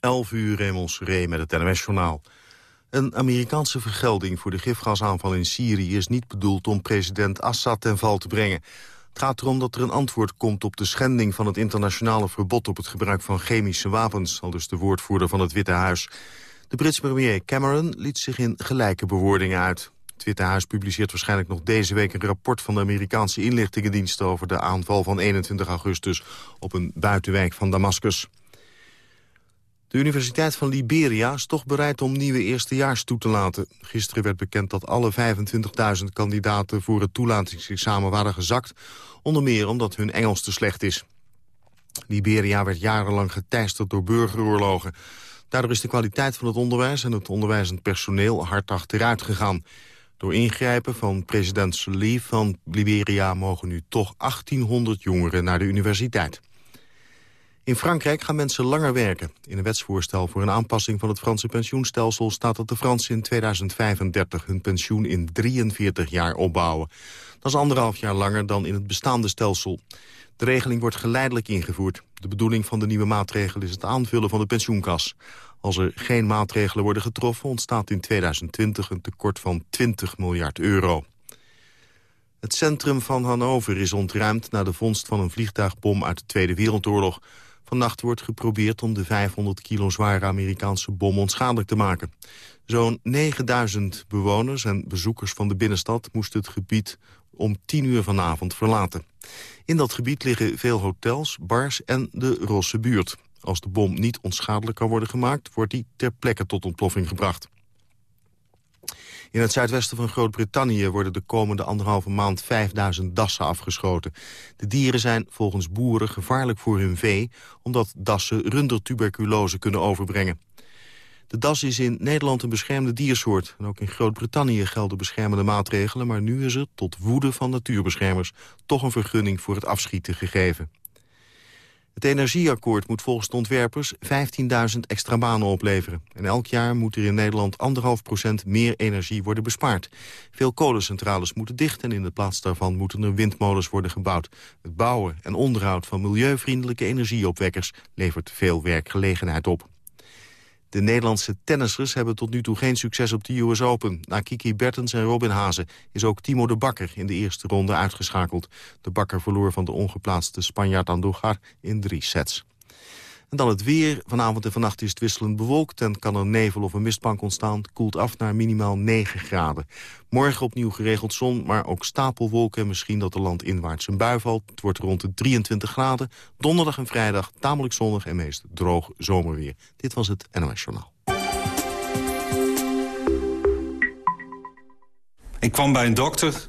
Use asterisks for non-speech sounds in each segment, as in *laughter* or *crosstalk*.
11 uur Ree met het NOS-journaal. Een Amerikaanse vergelding voor de gifgasaanval in Syrië... is niet bedoeld om president Assad ten val te brengen. Het gaat erom dat er een antwoord komt op de schending van het internationale verbod... op het gebruik van chemische wapens, al dus de woordvoerder van het Witte Huis. De Britse premier Cameron liet zich in gelijke bewoordingen uit. Het Witte Huis publiceert waarschijnlijk nog deze week een rapport van de Amerikaanse inlichtingendiensten over de aanval van 21 augustus op een buitenwijk van Damascus. De Universiteit van Liberia is toch bereid om nieuwe eerstejaars toe te laten. Gisteren werd bekend dat alle 25.000 kandidaten voor het toelatingsexamen waren gezakt, onder meer omdat hun Engels te slecht is. Liberia werd jarenlang geteisterd door burgeroorlogen. Daardoor is de kwaliteit van het onderwijs en het onderwijzend personeel hard achteruit gegaan. Door ingrijpen van president Salih van Liberia mogen nu toch 1800 jongeren naar de universiteit. In Frankrijk gaan mensen langer werken. In een wetsvoorstel voor een aanpassing van het Franse pensioenstelsel... staat dat de Fransen in 2035 hun pensioen in 43 jaar opbouwen. Dat is anderhalf jaar langer dan in het bestaande stelsel. De regeling wordt geleidelijk ingevoerd. De bedoeling van de nieuwe maatregel is het aanvullen van de pensioenkas. Als er geen maatregelen worden getroffen... ontstaat in 2020 een tekort van 20 miljard euro. Het centrum van Hannover is ontruimd na de vondst van een vliegtuigbom uit de Tweede Wereldoorlog. Vannacht wordt geprobeerd om de 500 kilo zware Amerikaanse bom onschadelijk te maken. Zo'n 9000 bewoners en bezoekers van de binnenstad moesten het gebied om 10 uur vanavond verlaten. In dat gebied liggen veel hotels, bars en de Rosse buurt. Als de bom niet onschadelijk kan worden gemaakt, wordt die ter plekke tot ontploffing gebracht. In het zuidwesten van Groot-Brittannië worden de komende anderhalve maand 5000 dassen afgeschoten. De dieren zijn volgens boeren gevaarlijk voor hun vee, omdat dassen rundertuberculose kunnen overbrengen. De das is in Nederland een beschermde diersoort. En ook in Groot-Brittannië gelden beschermende maatregelen... maar nu is er, tot woede van natuurbeschermers... toch een vergunning voor het afschieten gegeven. Het energieakkoord moet volgens de ontwerpers 15.000 extra banen opleveren. En elk jaar moet er in Nederland 1,5 procent meer energie worden bespaard. Veel kolencentrales moeten dicht en in de plaats daarvan moeten er windmolens worden gebouwd. Het bouwen en onderhoud van milieuvriendelijke energieopwekkers levert veel werkgelegenheid op. De Nederlandse tennissers hebben tot nu toe geen succes op de US Open. Na Kiki Bertens en Robin Hazen is ook Timo de Bakker in de eerste ronde uitgeschakeld. De Bakker verloor van de ongeplaatste Spanjaard Andújar in drie sets. En dan het weer. Vanavond en vannacht is het wisselend bewolkt... en kan er nevel of een mistbank ontstaan. koelt af naar minimaal 9 graden. Morgen opnieuw geregeld zon, maar ook stapelwolken... en misschien dat de land inwaarts een bui valt. Het wordt rond de 23 graden. Donderdag en vrijdag tamelijk zonnig en meest droog zomerweer. Dit was het NOS Journaal. Ik kwam bij een dokter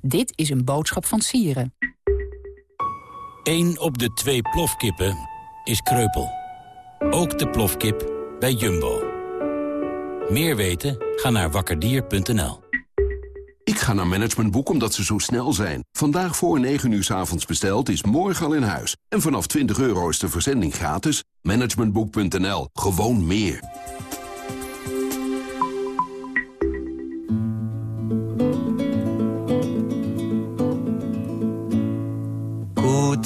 Dit is een boodschap van Sieren. Eén op de twee plofkippen is kreupel. Ook de plofkip bij Jumbo. Meer weten? Ga naar wakkerdier.nl. Ik ga naar Managementboek omdat ze zo snel zijn. Vandaag voor 9 uur s avonds besteld is morgen al in huis. En vanaf 20 euro is de verzending gratis. Managementboek.nl. Gewoon meer.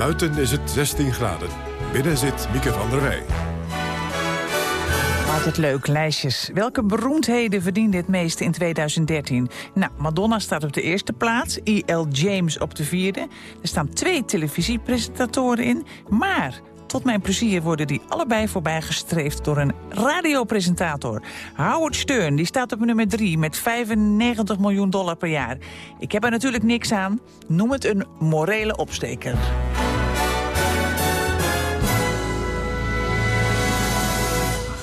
Buiten is het 16 graden. Binnen zit Mieke van der Wij. Altijd leuk, lijstjes. Welke beroemdheden verdiende het meeste in 2013? Nou, Madonna staat op de eerste plaats, E.L. James op de vierde. Er staan twee televisiepresentatoren in, maar tot mijn plezier worden die allebei voorbijgestreefd door een radiopresentator. Howard Stern, die staat op nummer 3 met 95 miljoen dollar per jaar. Ik heb er natuurlijk niks aan. Noem het een morele opsteker.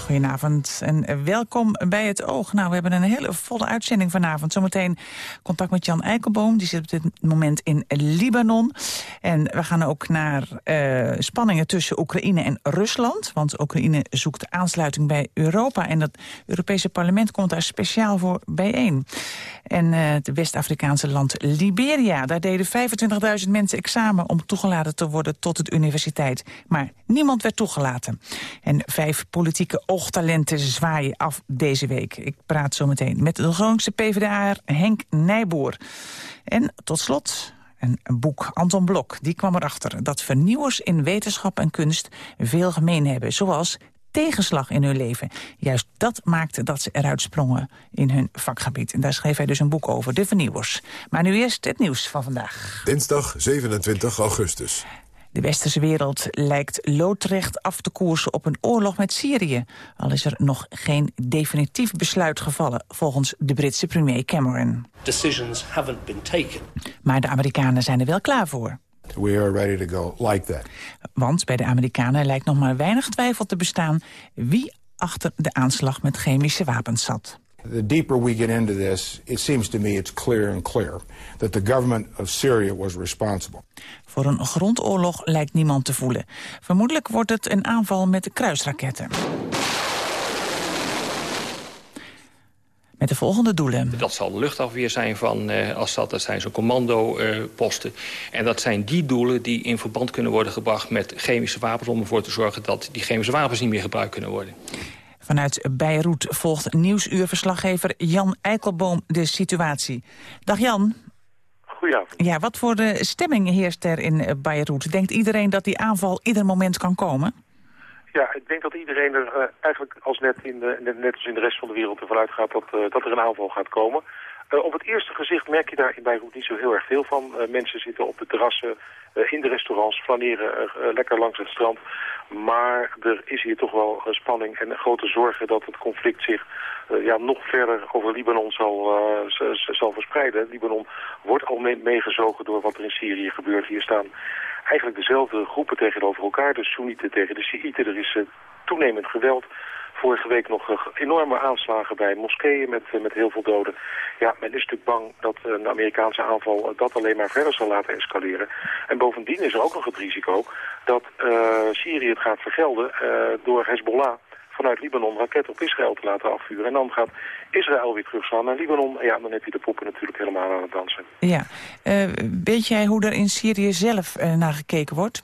Goedenavond en welkom bij het Oog. Nou, we hebben een hele volle uitzending vanavond. Zometeen contact met Jan Eikelboom. Die zit op dit moment in Libanon. En we gaan ook naar uh, spanningen tussen Oekraïne en Rusland. Want Oekraïne zoekt aansluiting bij Europa. En dat Europese parlement komt daar speciaal voor bijeen. En uh, het West-Afrikaanse land Liberia. Daar deden 25.000 mensen examen om toegelaten te worden tot de universiteit. Maar niemand werd toegelaten. En vijf politieke oogtalenten zwaaien af deze week. Ik praat zo meteen met de Groningse PvdA Henk Nijboer. En tot slot een boek. Anton Blok die kwam erachter dat vernieuwers in wetenschap en kunst veel gemeen hebben. Zoals tegenslag in hun leven. Juist dat maakte dat ze eruit sprongen in hun vakgebied. En daar schreef hij dus een boek over, De Vernieuwers. Maar nu eerst het nieuws van vandaag. Dinsdag 27 augustus. De westerse wereld lijkt loodrecht af te koersen op een oorlog met Syrië. Al is er nog geen definitief besluit gevallen, volgens de Britse premier Cameron. Decisions haven't been taken. Maar de Amerikanen zijn er wel klaar voor. We are ready to go like that. Want bij de Amerikanen lijkt nog maar weinig twijfel te bestaan... wie achter de aanslag met chemische wapens zat. The deeper we get into this, it seems to me it's clear and clear that the government of Syria was responsible. Voor een grondoorlog lijkt niemand te voelen. Vermoedelijk wordt het een aanval met kruisraketten. Met de volgende doelen. Dat zal de luchtafweer zijn van uh, Assad, dat zijn zo'n commandoposten. Uh, en dat zijn die doelen die in verband kunnen worden gebracht met chemische wapens... om ervoor te zorgen dat die chemische wapens niet meer gebruikt kunnen worden. Vanuit Beirut volgt nieuwsuurverslaggever Jan Eikelboom de situatie. Dag Jan. Goedenavond. Ja, wat voor de stemming heerst er in Beirut? Denkt iedereen dat die aanval ieder moment kan komen? Ja, ik denk dat iedereen er uh, eigenlijk als net, in de, net als in de rest van de wereld ervan uitgaat dat, uh, dat er een aanval gaat komen. Uh, op het eerste gezicht merk je daar in Beirut niet zo heel erg veel van. mensen zitten op de terrassen, in de restaurants, flaneren lekker langs het strand. Maar er is hier toch wel spanning en grote zorgen dat het conflict zich ja, nog verder over Libanon zal, zal verspreiden. Libanon wordt al mee meegezogen door wat er in Syrië gebeurt. Hier staan eigenlijk dezelfde groepen tegenover elkaar. De Soenieten tegen de Shiiten. Er is uh, toenemend geweld. Vorige week nog enorme aanslagen bij moskeeën met, met heel veel doden. Ja, men is natuurlijk bang dat een Amerikaanse aanval dat alleen maar verder zal laten escaleren. En bovendien is er ook nog het risico dat Syrië het gaat vergelden door Hezbollah vanuit Libanon raketten op Israël te laten afvuren. En dan gaat Israël weer terugslaan naar Libanon. En ja, dan heb je de poppen natuurlijk helemaal aan het dansen. Ja. Uh, weet jij hoe er in Syrië zelf uh, naar gekeken wordt?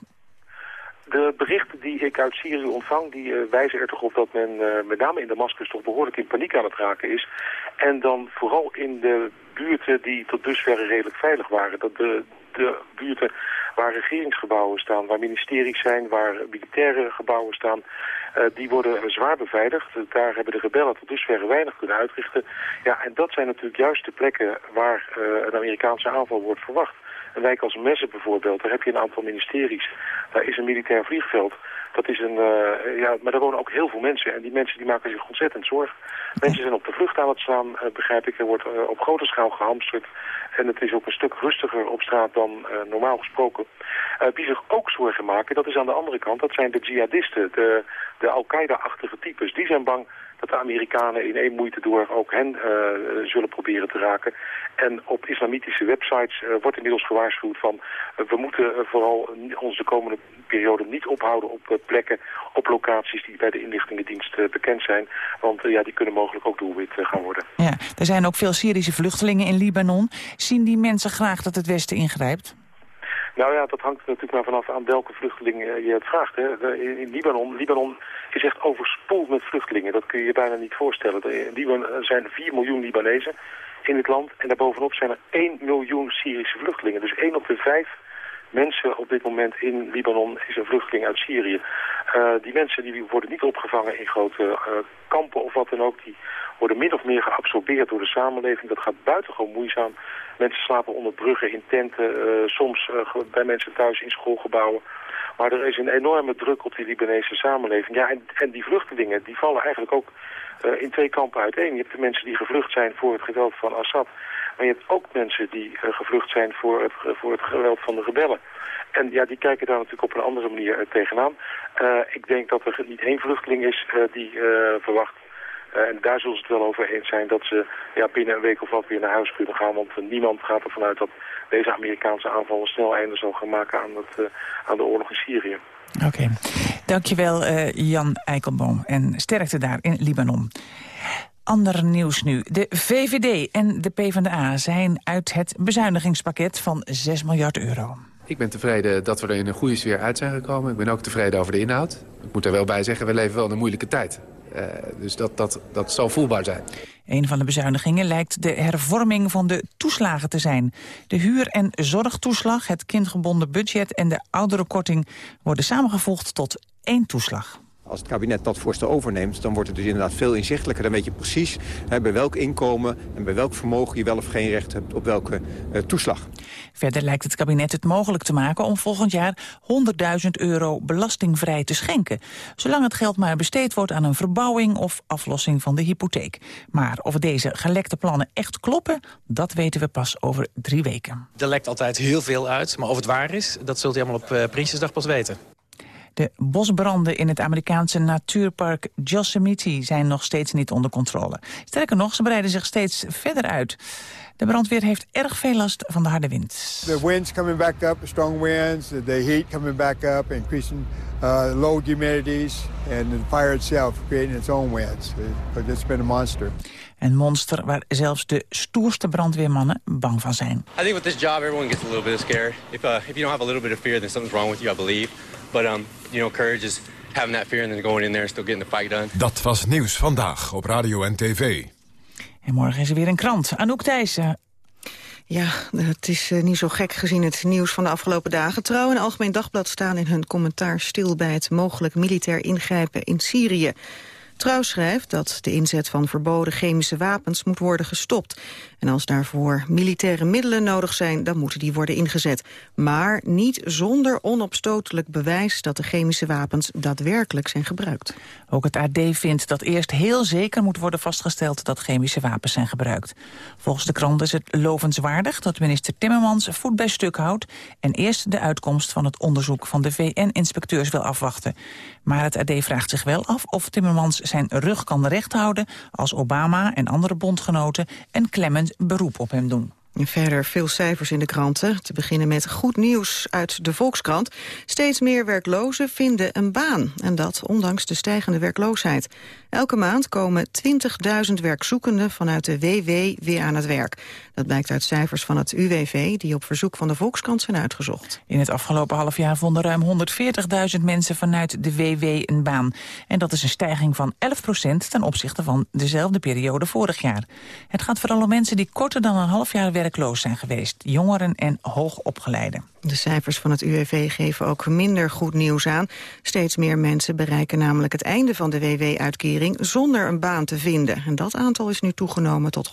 De berichten die ik uit Syrië ontvang, die uh, wijzen er toch op dat men met name in Damascus toch behoorlijk in paniek aan het raken is. En dan vooral in de buurten die tot dusver redelijk veilig waren. Dat de, de buurten waar regeringsgebouwen staan, waar ministeries zijn, waar militaire gebouwen staan, uh, die worden zwaar beveiligd. Daar hebben de rebellen tot dusver weinig kunnen uitrichten. Ja, en dat zijn natuurlijk juist de plekken waar uh, een Amerikaanse aanval wordt verwacht. Een wijk als Messen bijvoorbeeld, daar heb je een aantal ministeries. Daar is een militair vliegveld. Dat is een, uh, ja, maar daar wonen ook heel veel mensen. En die mensen die maken zich ontzettend zorgen. Mensen zijn op de vlucht aan het staan, uh, begrijp ik. Er wordt uh, op grote schaal gehamsterd. En het is ook een stuk rustiger op straat dan normaal gesproken. Wie zich ook zorgen maken, dat is aan de andere kant, dat zijn de jihadisten, de, de Al-Qaeda-achtige types. Die zijn bang dat de Amerikanen in één moeite door ook hen uh, zullen proberen te raken. En op islamitische websites uh, wordt inmiddels gewaarschuwd van... Uh, we moeten vooral ons de komende periode niet ophouden op plekken, op locaties die bij de inlichtingendienst bekend zijn. Want ja, die kunnen mogelijk ook doelwit gaan worden. Ja, er zijn ook veel Syrische vluchtelingen in Libanon. Zien die mensen graag dat het Westen ingrijpt? Nou ja, dat hangt natuurlijk maar vanaf aan welke vluchtelingen je het vraagt. Hè. In Libanon, Libanon is echt overspoeld met vluchtelingen. Dat kun je je bijna niet voorstellen. Er zijn 4 miljoen Libanezen in het land en daarbovenop zijn er 1 miljoen Syrische vluchtelingen. Dus 1 op de 5 mensen op dit moment in Libanon is een vluchteling uit Syrië. Uh, die mensen die worden niet opgevangen in grote uh, kampen of wat dan ook. Die worden min of meer geabsorbeerd door de samenleving. Dat gaat buitengewoon moeizaam. Mensen slapen onder bruggen in tenten, uh, soms bij mensen thuis in schoolgebouwen Maar er is een enorme druk op die Libanese samenleving. Ja, en, en die vluchtelingen, die vallen eigenlijk ook in twee kampen uiteen. Je hebt de mensen die gevlucht zijn voor het geweld van Assad. Maar je hebt ook mensen die uh, gevlucht zijn voor het, voor het geweld van de rebellen. En ja, die kijken daar natuurlijk op een andere manier uh, tegenaan. ik denk dat er niet één vluchteling is die verwacht en daar zullen ze het wel over eens zijn dat ze ja, binnen een week of wat weer naar huis kunnen gaan. Want niemand gaat ervan uit dat deze Amerikaanse aanval snel einde zal gaan maken aan, aan de oorlog in Syrië. Oké, dankjewel uh, Jan Eikelboom en sterkte daar in Libanon. Ander nieuws nu. De VVD en de PvdA zijn uit het bezuinigingspakket van 6 miljard euro. Ik ben tevreden dat we er in een goede sfeer uit zijn gekomen. Ik ben ook tevreden over de inhoud. Ik moet er wel bij zeggen, we leven wel in een moeilijke tijd. Uh, dus dat, dat, dat zal voelbaar zijn. Een van de bezuinigingen lijkt de hervorming van de toeslagen te zijn. De huur- en zorgtoeslag, het kindgebonden budget en de ouderenkorting... worden samengevoegd tot één toeslag. Als het kabinet dat voorstel overneemt, dan wordt het dus inderdaad veel inzichtelijker. Dan weet je precies hè, bij welk inkomen en bij welk vermogen je wel of geen recht hebt op welke uh, toeslag. Verder lijkt het kabinet het mogelijk te maken om volgend jaar 100.000 euro belastingvrij te schenken. Zolang het geld maar besteed wordt aan een verbouwing of aflossing van de hypotheek. Maar of deze gelekte plannen echt kloppen, dat weten we pas over drie weken. Er lekt altijd heel veel uit, maar of het waar is, dat zult u allemaal op uh, Prinsjesdag pas weten. De bosbranden in het Amerikaanse natuurpark Yosemite zijn nog steeds niet onder controle. Sterker nog, ze breiden zich steeds verder uit. De brandweer heeft erg veel last van de harde wind. The winds coming back up, strong winds, the heat coming back up, increasing uh, low humidities, and the fire itself creating its own winds. But it's been a monster. Een monster waar zelfs de stoerste brandweermannen bang van zijn. I think with this job everyone gets a little bit scared. If uh, if you don't have a little bit of fear, then something's wrong with you, I believe. But um, you know, courage is having that fear and then going in there and still getting the fight done. Dat was nieuws vandaag op radio en tv. En morgen is er weer een krant. Anouk Thijssen. Ja, het is uh, niet zo gek gezien het nieuws van de afgelopen dagen. Trouw en Algemeen Dagblad staan in hun commentaar stil... bij het mogelijk militair ingrijpen in Syrië. Trouw schrijft dat de inzet van verboden chemische wapens moet worden gestopt. En als daarvoor militaire middelen nodig zijn, dan moeten die worden ingezet. Maar niet zonder onopstotelijk bewijs dat de chemische wapens daadwerkelijk zijn gebruikt. Ook het AD vindt dat eerst heel zeker moet worden vastgesteld dat chemische wapens zijn gebruikt. Volgens de krant is het lovenswaardig dat minister Timmermans voet bij stuk houdt en eerst de uitkomst van het onderzoek van de VN-inspecteurs wil afwachten. Maar het AD vraagt zich wel af of Timmermans zijn rug kan recht houden als Obama en andere bondgenoten en klemmend beroep op hem doen. Verder veel cijfers in de kranten. Te beginnen met goed nieuws uit de Volkskrant. Steeds meer werklozen vinden een baan. En dat ondanks de stijgende werkloosheid. Elke maand komen 20.000 werkzoekenden vanuit de WW weer aan het werk. Dat blijkt uit cijfers van het UWV die op verzoek van de Volkskrant zijn uitgezocht. In het afgelopen half jaar vonden ruim 140.000 mensen vanuit de WW een baan. En dat is een stijging van 11% ten opzichte van dezelfde periode vorig jaar. Het gaat vooral om mensen die korter dan een half jaar werkloos zijn geweest. Jongeren en hoogopgeleiden. De cijfers van het UWV geven ook minder goed nieuws aan. Steeds meer mensen bereiken namelijk het einde van de WW-uitkering zonder een baan te vinden. En dat aantal is nu toegenomen tot 100.000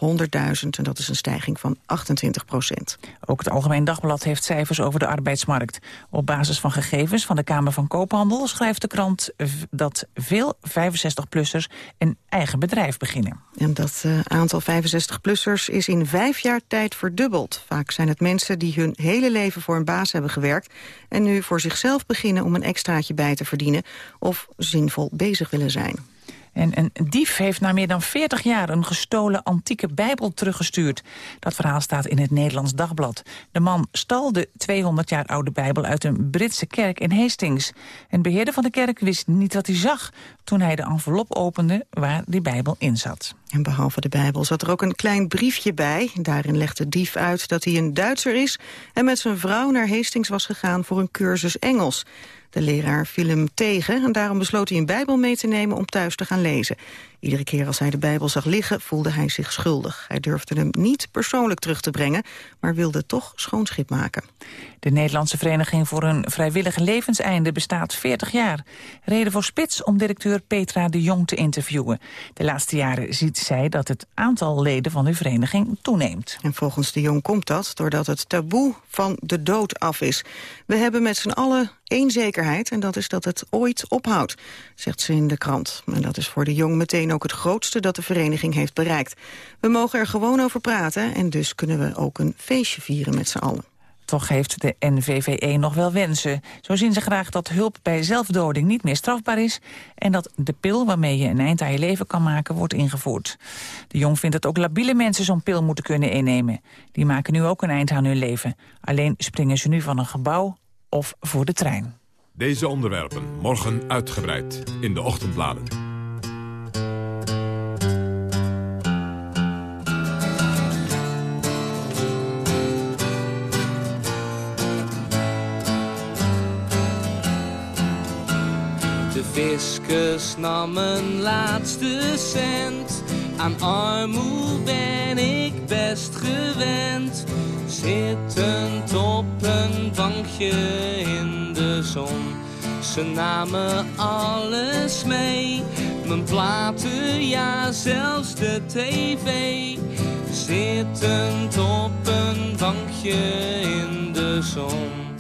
en dat is een stijging van 28 procent. Ook het Algemeen Dagblad heeft cijfers over de arbeidsmarkt. Op basis van gegevens van de Kamer van Koophandel schrijft de krant dat veel 65-plussers een eigen bedrijf beginnen. En dat uh, aantal 65-plussers is in vijf jaar tijd verdubbeld. Vaak zijn het mensen die hun hele leven voor een baan hebben gewerkt... en nu voor zichzelf beginnen om een extraatje bij te verdienen... of zinvol bezig willen zijn. En een dief heeft na meer dan 40 jaar een gestolen antieke bijbel teruggestuurd. Dat verhaal staat in het Nederlands Dagblad. De man stal de 200 jaar oude bijbel uit een Britse kerk in Hastings. Een beheerder van de kerk wist niet wat hij zag... toen hij de envelop opende waar die bijbel in zat. En behalve de Bijbel zat er ook een klein briefje bij. Daarin legt de dief uit dat hij een Duitser is... en met zijn vrouw naar Hastings was gegaan voor een cursus Engels. De leraar viel hem tegen en daarom besloot hij een Bijbel mee te nemen om thuis te gaan lezen. Iedere keer als hij de Bijbel zag liggen, voelde hij zich schuldig. Hij durfde hem niet persoonlijk terug te brengen, maar wilde toch schoonschip maken. De Nederlandse Vereniging voor een Vrijwillig Levenseinde bestaat 40 jaar. Reden voor Spits om directeur Petra de Jong te interviewen. De laatste jaren ziet zij dat het aantal leden van de vereniging toeneemt. En volgens de Jong komt dat doordat het taboe van de dood af is. We hebben met z'n allen één zekerheid en dat is dat het ooit ophoudt, zegt ze in de krant. En dat is voor de Jong meteen ook het grootste dat de vereniging heeft bereikt. We mogen er gewoon over praten en dus kunnen we ook een feestje vieren met z'n allen. Toch heeft de NVVE nog wel wensen. Zo zien ze graag dat hulp bij zelfdoding niet meer strafbaar is... en dat de pil waarmee je een eind aan je leven kan maken wordt ingevoerd. De Jong vindt dat ook labiele mensen zo'n pil moeten kunnen innemen. Die maken nu ook een eind aan hun leven. Alleen springen ze nu van een gebouw of voor de trein. Deze onderwerpen morgen uitgebreid in de ochtendbladen. Fiscus nam een laatste cent. Aan armoe ben ik best gewend. Zittend op een bankje in de zon. Ze namen alles mee. Mijn platen, ja zelfs de tv. Zittend op een bankje in de zon.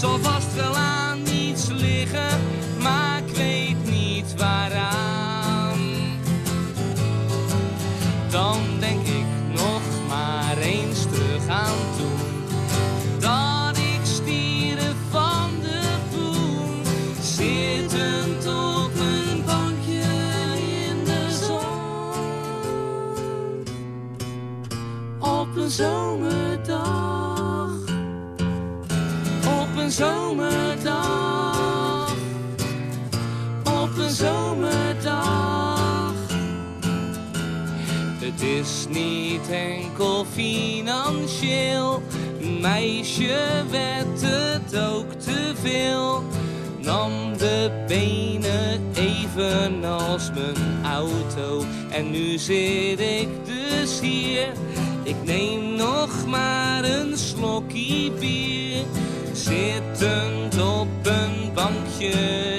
Zal vast wel aan een zomerdag een zomerdag. Op een zomerdag. Het is niet enkel financieel. Meisje werd het ook te veel. Nam de benen evenals mijn auto. En nu zit ik dus hier. Ik neem nog maar een slokje bier zittend op een bankje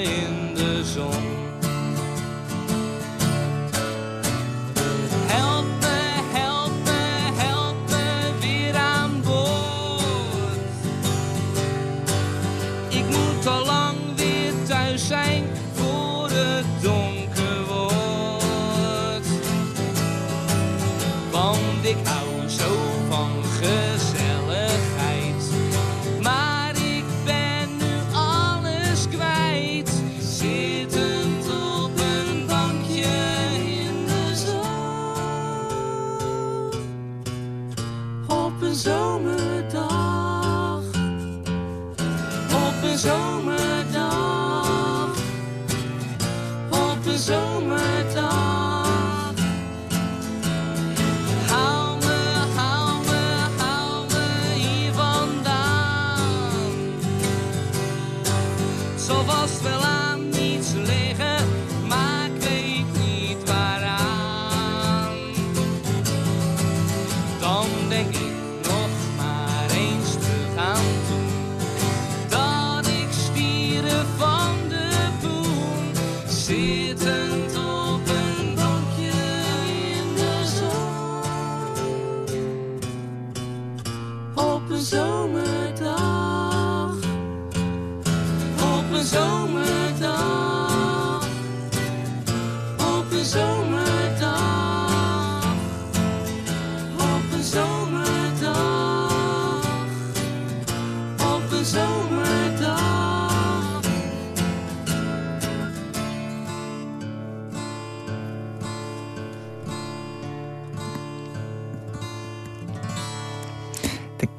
Op een zomerdag. Op een zomerdag.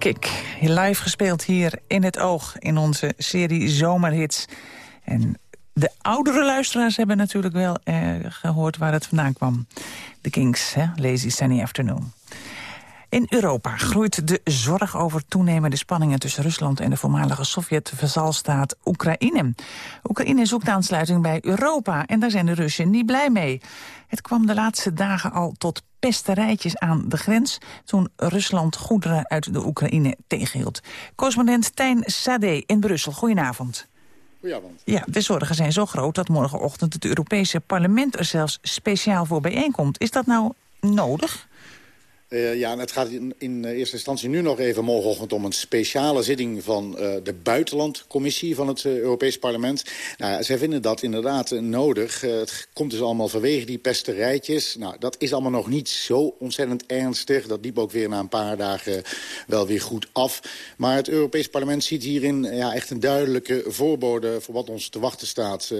Kick, live gespeeld hier in het oog in onze serie Zomerhits. En de oudere luisteraars hebben natuurlijk wel eh, gehoord waar het vandaan kwam. De Kings, hè? Lazy Sunny Afternoon. In Europa groeit de zorg over toenemende spanningen tussen Rusland en de voormalige Sovjet-vazalstaat Oekraïne. Oekraïne zoekt aansluiting bij Europa en daar zijn de Russen niet blij mee. Het kwam de laatste dagen al tot pesterijtjes aan de grens... toen Rusland goederen uit de Oekraïne tegenhield. Correspondent Tijn Sade in Brussel, goedenavond. Goedenavond. Ja, de zorgen zijn zo groot dat morgenochtend het Europese parlement er zelfs speciaal voor bijeenkomt. Is dat nou nodig? Uh, ja, en het gaat in, in, eerste instantie nu nog even morgenochtend om een speciale zitting van uh, de buitenlandcommissie van het uh, Europees Parlement. Nou, zij vinden dat inderdaad nodig. het komt dus allemaal vanwege die pesterijtjes. Nou, dat is allemaal nog niet zo ontzettend ernstig. Dat liep ook weer na een paar dagen wel weer goed af. Maar het Europees Parlement ziet hierin ja, echt een duidelijke voorbode voor wat ons te wachten staat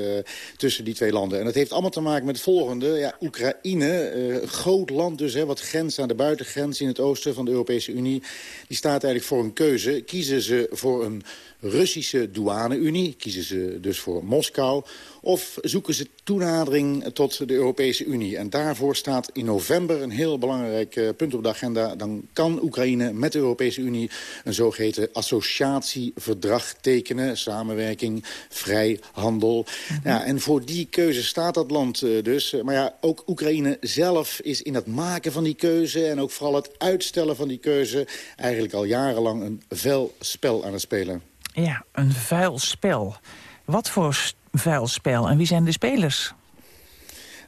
tussen die twee landen. En dat heeft allemaal te maken met het volgende. Ja, Oekraïne, groot land dus, hè, wat grenst aan de buiten grens in het oosten van de Europese Unie... die staat eigenlijk voor een keuze. Kiezen ze voor een Russische douane-Unie, kiezen ze dus voor Moskou... of zoeken ze toenadering tot de Europese Unie. En daarvoor staat in november een heel belangrijk uh, punt op de agenda. Dan kan Oekraïne met de Europese Unie een zogeheten associatieverdrag tekenen. Samenwerking, vrij handel. Mhm. ja, en voor die keuze staat dat land uh, dus. Maar ja, ook Oekraïne zelf is in het maken van die keuze... en ook vooral het uitstellen van die keuze... eigenlijk al jarenlang een vuil spel aan het spelen. Ja, een vuil spel. Wat voor vuil spel en wie zijn de spelers?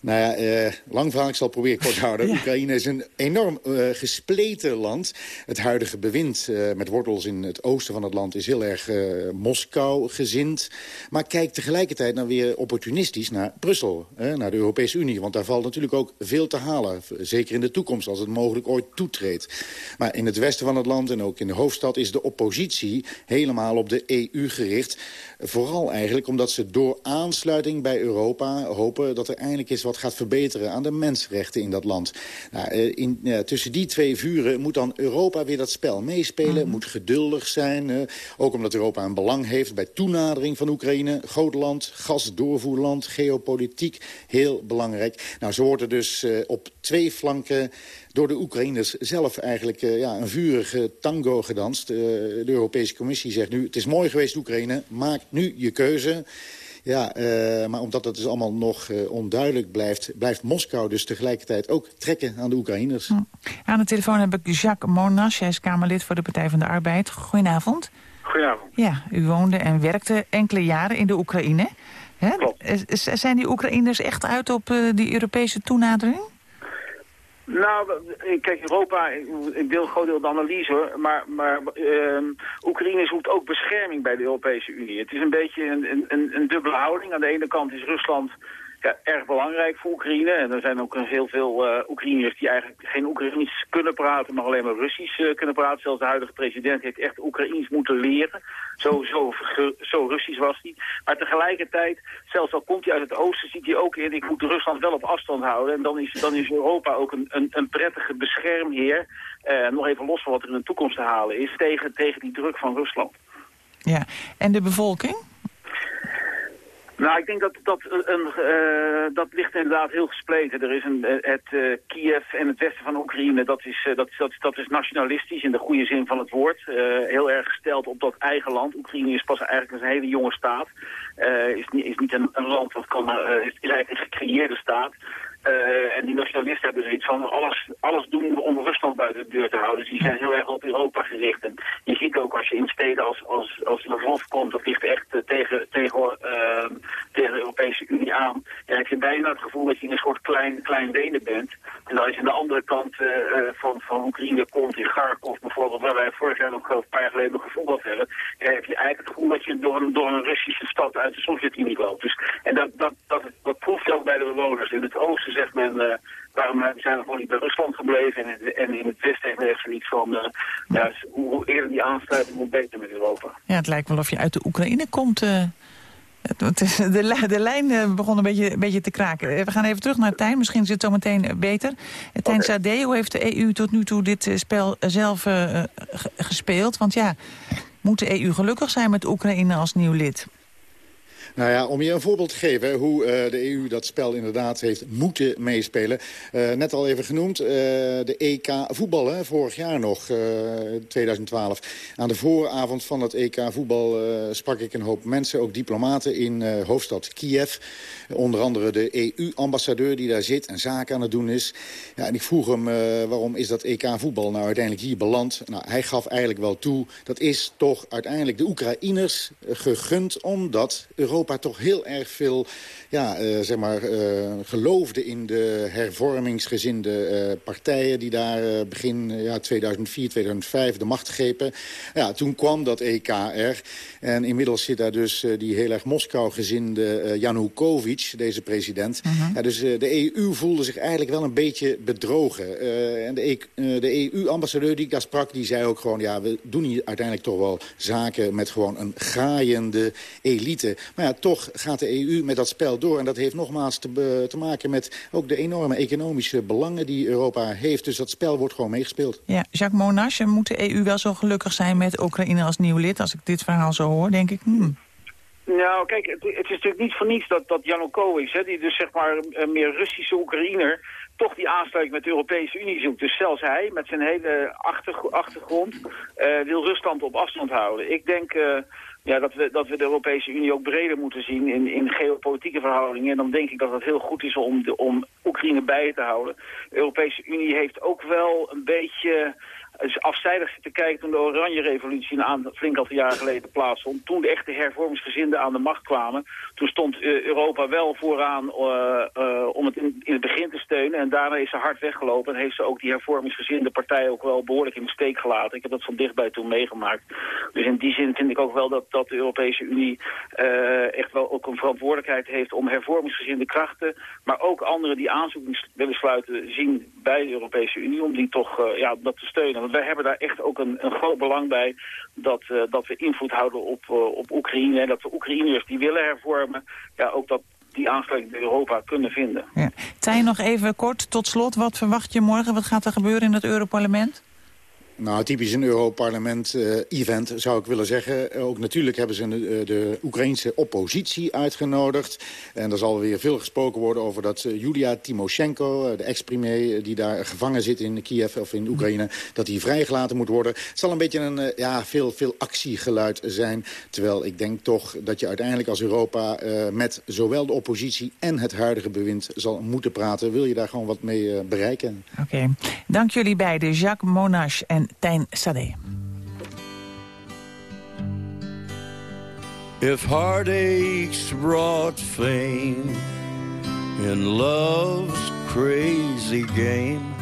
Nou ja, eh, lang verhaal, ik zal proberen kort houden. Oekraïne is een enorm uh, gespleten land. Het huidige bewind uh, met wortels in het oosten van het land... is heel erg uh, Moskou-gezind. Maar kijkt tegelijkertijd nou weer opportunistisch naar Brussel. naar de Europese Unie. Want daar valt natuurlijk ook veel te halen. Zeker in de toekomst, als het mogelijk ooit toetreedt. Maar in het westen van het land en ook in de hoofdstad... is de oppositie helemaal op de EU gericht. Vooral eigenlijk omdat ze door aansluiting bij Europa... hopen dat er eindelijk eens wat wat gaat verbeteren aan de mensenrechten in dat land. Nou, eh, in, ja, tussen die twee vuren moet dan Europa weer dat spel meespelen. Mhm. Moet geduldig zijn. Uh, ook omdat Europa een belang heeft bij toenadering van Oekraïne. Groot land, gasdoorvoerland, geopolitiek. Heel belangrijk. Nou, zo wordt er dus op twee flanken door de Oekraïners zelf eigenlijk ja, een vurige tango gedanst. De Europese Commissie zegt nu, het is mooi geweest Oekraïne, maak nu je keuze. Ja, uh, maar omdat het dus allemaal nog uh, onduidelijk blijft... blijft Moskou dus tegelijkertijd ook trekken aan de Oekraïners. Hm. Aan de telefoon heb ik Jacques Monas. Hij is Kamerlid voor de Partij van de Arbeid. Goedenavond. Goedenavond. Ja, u woonde en werkte enkele jaren in de Oekraïne. Hè? Klopt. Zijn die Oekraïners echt uit op uh, die Europese toenadering? Nou, kijk, Europa, ik deel een groot deel de analyse hoor, maar, maar uh, Oekraïne zoekt ook bescherming bij de Europese Unie. Het is een beetje een, een, een dubbele houding. Aan de ene kant is Rusland erg belangrijk voor Oekraïne. En er zijn ook heel veel uh, Oekraïners die eigenlijk geen Oekraïens kunnen praten, maar alleen maar Russisch uh, kunnen praten. Zelfs de huidige president heeft echt Oekraïens moeten leren. Zo, zo, zo Russisch was hij. Maar tegelijkertijd, zelfs al komt hij uit het oosten, ziet hij ook in, ik moet Rusland wel op afstand houden. En dan is, dan is Europa ook een, een, een prettige beschermheer, uh, nog even los van wat er in de toekomst te halen is, tegen, tegen die druk van Rusland. Ja, en de bevolking? Nou, ik denk dat dat, een, uh, dat ligt inderdaad heel gespleten. Er is een, eh, het uh, Kiev en het westen van Oekraïne, dat is, dat, dat, dat is nationalistisch in de goede zin van het woord. heel erg gesteld op dat eigen land. Oekraïne is pas eigenlijk een hele jonge staat. is, niet, is niet een, land dat kan, is eigenlijk een gecreëerde staat. Uh, en die nationalisten hebben zoiets van alles, alles doen om Rusland buiten de deur te houden. Dus die zijn heel erg op Europa gericht. En je ziet ook als je in steden als, als, als Lvov komt, dat ligt echt uh, tegen, tegen, uh, tegen de Europese Unie aan. Dan heb je bijna het gevoel dat je in een soort klein, klein Wenen bent. En dan is aan de andere kant uh, van, van Oekraïne komt, in Kharkov bijvoorbeeld, waar wij vorig jaar nog een paar jaar geleden nog gevoetbald hebben. Dan heb je eigenlijk het gevoel dat je door een, door een Russische stad uit de Sovjet-Unie loopt. Dus, en dat, dat, dat, dat proef je ook bij de bewoners. In het oosten zegt men, waarom zijn we gewoon niet bij Rusland gebleven? En, en in het westen heeft men zoiets van, uh, ja, hoe eerder die aansluiting, hoe beter met Europa. Ja, het lijkt wel of je uit de Oekraïne komt... De, de lijn begon een beetje, een beetje te kraken. We gaan even terug naar Tijn. Misschien is het zo meteen beter. Tijn okay. Sade, hoe heeft de EU tot nu toe dit spel zelf uh, gespeeld? Want ja, moet de EU gelukkig zijn met Oekraïne als nieuw lid? Nou ja, om je een voorbeeld te geven hoe uh, de EU dat spel inderdaad heeft moeten meespelen. Uh, net al even genoemd, uh, de EK voetbal, hè, vorig jaar nog, 2012. Aan de vooravond van het EK voetbal sprak ik een hoop mensen, ook diplomaten in hoofdstad Kiev. Onder andere de EU-ambassadeur die daar zit en zaken aan het doen is. Ja, en ik vroeg hem waarom is dat EK voetbal nou uiteindelijk hier beland. Nou, hij gaf eigenlijk wel toe, dat is toch uiteindelijk de Oekraïners gegund... omdat Europa toch heel erg veel ja, uh, zeg maar, uh, geloofde in de hervormingsgezinde uh, partijen... die daar begin ja, 2004, 2005 de macht grepen. Ja, toen kwam dat EK er. En inmiddels zit daar dus die heel erg Moskou-gezinde Janukovic, deze president. -huh. ja, dus de EU voelde zich eigenlijk wel een beetje bedrogen. en de, e de EU-ambassadeur die ik daar sprak, die zei ook gewoon... ja, we doen hier uiteindelijk toch wel zaken met gewoon een graaiende elite. Maar ja, toch gaat de EU met dat spel door. En dat heeft nogmaals te, te maken met ook de enorme economische belangen die Europa heeft. Dus dat spel wordt gewoon meegespeeld. Ja, Jacques Monash, moet de EU wel zo gelukkig zijn met Oekraïne als nieuw lid? Als ik dit verhaal zo hoor, denk ik... Hmm. Nou, kijk, het, het, is natuurlijk niet voor niets dat, dat Janukovic, hè, die dus zeg maar een meer Russische Oekraïner, toch die aansluiting met de Europese Unie zoekt. Dus zelfs hij, met zijn hele achtergrond, uh, wil Rusland op afstand houden. Ik denk... Uh, ja, dat, we, dat we de Europese Unie ook breder moeten zien in, in geopolitieke verhoudingen. En dan denk ik dat het heel goed is om, de, om Oekraïne bij te houden. De Europese Unie heeft ook wel een beetje afzijdig te kijken toen de Oranje-revolutie een aantal, flink aantal jaren geleden plaatsvond. Toen de echte hervormingsgezinden aan de macht kwamen, toen stond uh, Europa wel vooraan uh, uh, om het in, het begin te steunen. En daarna is ze hard weggelopen en heeft ze ook die hervormingsgezinde partij ook wel behoorlijk in de steek gelaten. Ik heb dat van dichtbij toen meegemaakt. Dus in die zin vind ik ook wel dat, dat de Europese Unie echt wel ook een verantwoordelijkheid heeft om hervormingsgezinde krachten, maar ook anderen die aanzoek willen sluiten zien bij de Europese Unie, om die toch ja, dat te steunen. Wij hebben daar echt ook een, een groot belang bij dat, uh, dat we invloed houden op, uh, op Oekraïne. En dat de Oekraïners die willen hervormen, ja, ook dat die aansluiting bij Europa kunnen vinden. Ja. Tijn, nog even kort tot slot. Wat verwacht je morgen? Wat gaat er gebeuren in het Europarlement? Nou, typisch een Europarlement-event uh, zou ik willen zeggen. Ook natuurlijk hebben ze de, de Oekraïnse oppositie uitgenodigd. En er zal weer veel gesproken worden over dat Julia Timoshenko... de ex-premier die daar gevangen zit in Kiev of in Oekraïne... dat die vrijgelaten moet worden. Het zal een beetje een ja, veel, veel actiegeluid zijn. Terwijl ik denk toch dat je uiteindelijk als Europa... met zowel de oppositie en het huidige bewind zal moeten praten. Wil je daar gewoon wat mee bereiken? Oké. Dank jullie beiden, Jacques Monash en Tijn Sade. If heartaches brought fame in love's crazy game,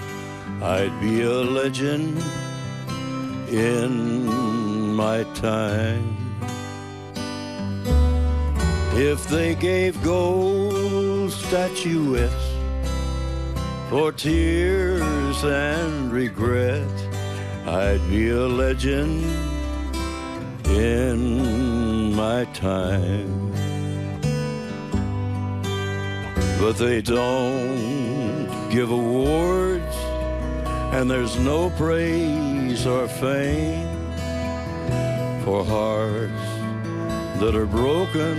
I'd be a legend in my time. If they gave gold statuettes for tears and regret, I'd be a legend in my time. But they don't give awards, and there's no praise or fame for hearts that are broken,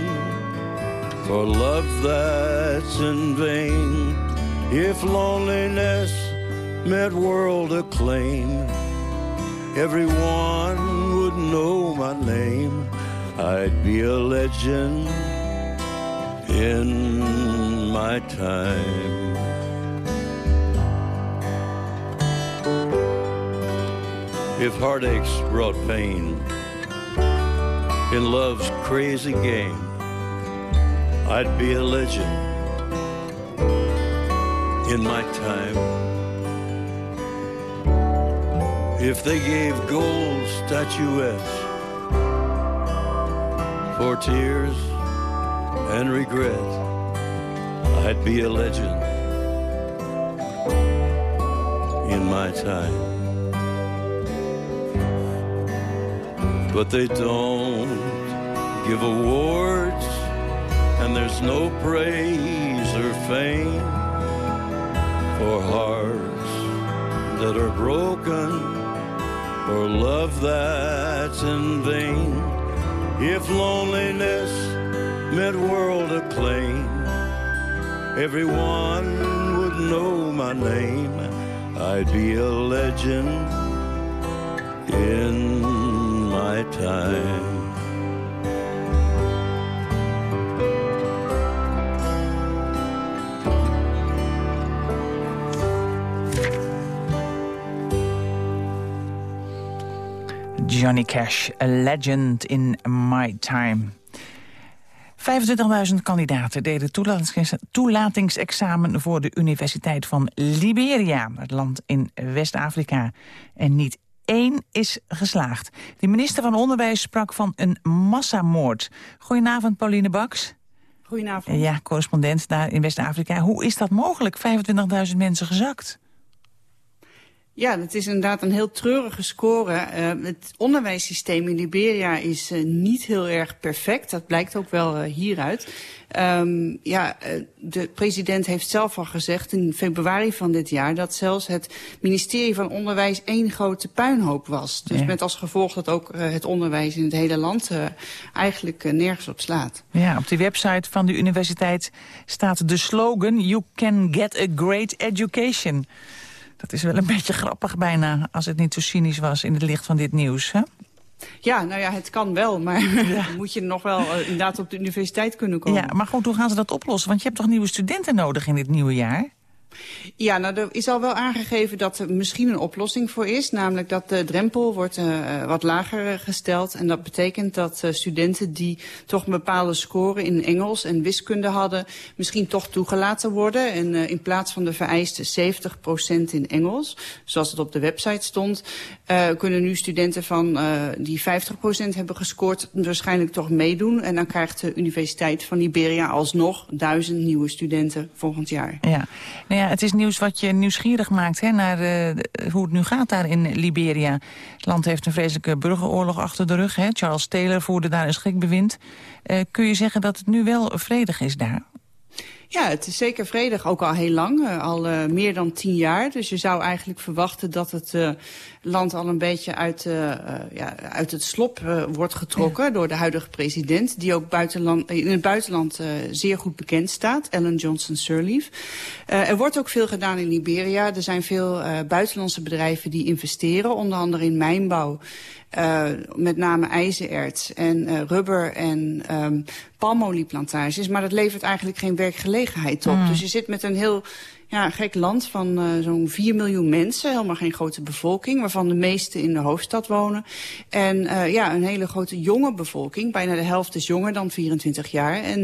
for love that's in vain. If loneliness met world acclaim, everyone would know my name. I'd be a legend in my time. If heartaches brought pain in love's crazy game, I'd be a legend in my time. If they gave gold statuettes for tears and regret, I'd be a legend in my time. But they don't give awards, and there's no praise or fame for hearts that are broken or love that's in vain. If loneliness that world acclaim. Everyone would know my name. I'd be a legend in my time. Johnny Cash, a legend in my time. 25.000 kandidaten deden toelatingsexamen voor de Universiteit van Liberia, het land in West-Afrika. En niet één is geslaagd. De minister van Onderwijs sprak van een massamoord. Goedenavond, Pauline Baks. Goedenavond. Ja, correspondent daar in West-Afrika. Hoe is dat mogelijk? 25.000 mensen gezakt. Ja, dat is inderdaad een heel treurige score. Uh, het onderwijssysteem in Liberia is uh, niet heel erg perfect. Dat blijkt ook wel uh, hieruit. Um, ja, de president heeft zelf al gezegd in februari van dit jaar... dat zelfs het ministerie van Onderwijs één grote puinhoop was. Dus ja. met als gevolg dat ook het onderwijs in het hele land eigenlijk nergens op slaat. Ja, op de website van de universiteit staat de slogan... You can get a great education... Dat is wel een beetje grappig bijna, als het niet zo cynisch was in het licht van dit nieuws. Hè? Ja, nou ja, het kan wel, maar *laughs* ja. moet je nog wel uh, inderdaad op de universiteit kunnen komen. Ja, maar goed, hoe gaan ze dat oplossen? Want je hebt toch nieuwe studenten nodig in dit nieuwe jaar? Ja, nou, er is al wel aangegeven dat er misschien een oplossing voor is. Namelijk dat de drempel wordt uh, wat lager gesteld. En dat betekent dat studenten die toch een bepaalde score in Engels en wiskunde hadden... misschien toch toegelaten worden. En in plaats van de vereiste 70% in Engels, zoals het op de website stond... kunnen nu studenten van die 50% hebben gescoord waarschijnlijk toch meedoen. En dan krijgt de Universiteit van Liberia alsnog duizend nieuwe studenten volgend jaar. Ja, nou ja, het is nieuws wat je nieuwsgierig maakt hè, naar uh, hoe het nu gaat daar in Liberia. Het land heeft een vreselijke burgeroorlog achter de rug. Hè. Charles Taylor voerde daar een schrikbewind. Uh, kun je zeggen dat het nu wel vredig is daar? Ja, het is zeker vredig, ook al heel lang, uh, al uh, meer dan tien jaar. Dus je zou eigenlijk verwachten dat het uh, land al een beetje uit, ja, uit het slop wordt getrokken... Ja. door de huidige president, die ook buitenland, in het buitenland zeer goed bekend staat. Ellen Johnson Sirleaf. er wordt ook veel gedaan in Liberia. Er zijn veel buitenlandse bedrijven die investeren, onder andere in mijnbouw. Uh, met name ijzererts en uh, rubber en um, palmolieplantages. Maar dat levert eigenlijk geen werkgelegenheid op. Mm. Dus je zit met een heel ja, gek land van uh, zo'n 4 miljoen mensen. Helemaal geen grote bevolking, waarvan de meeste in de hoofdstad wonen. En uh, ja, een hele grote jonge bevolking. Bijna de helft is jonger dan 24 jaar. En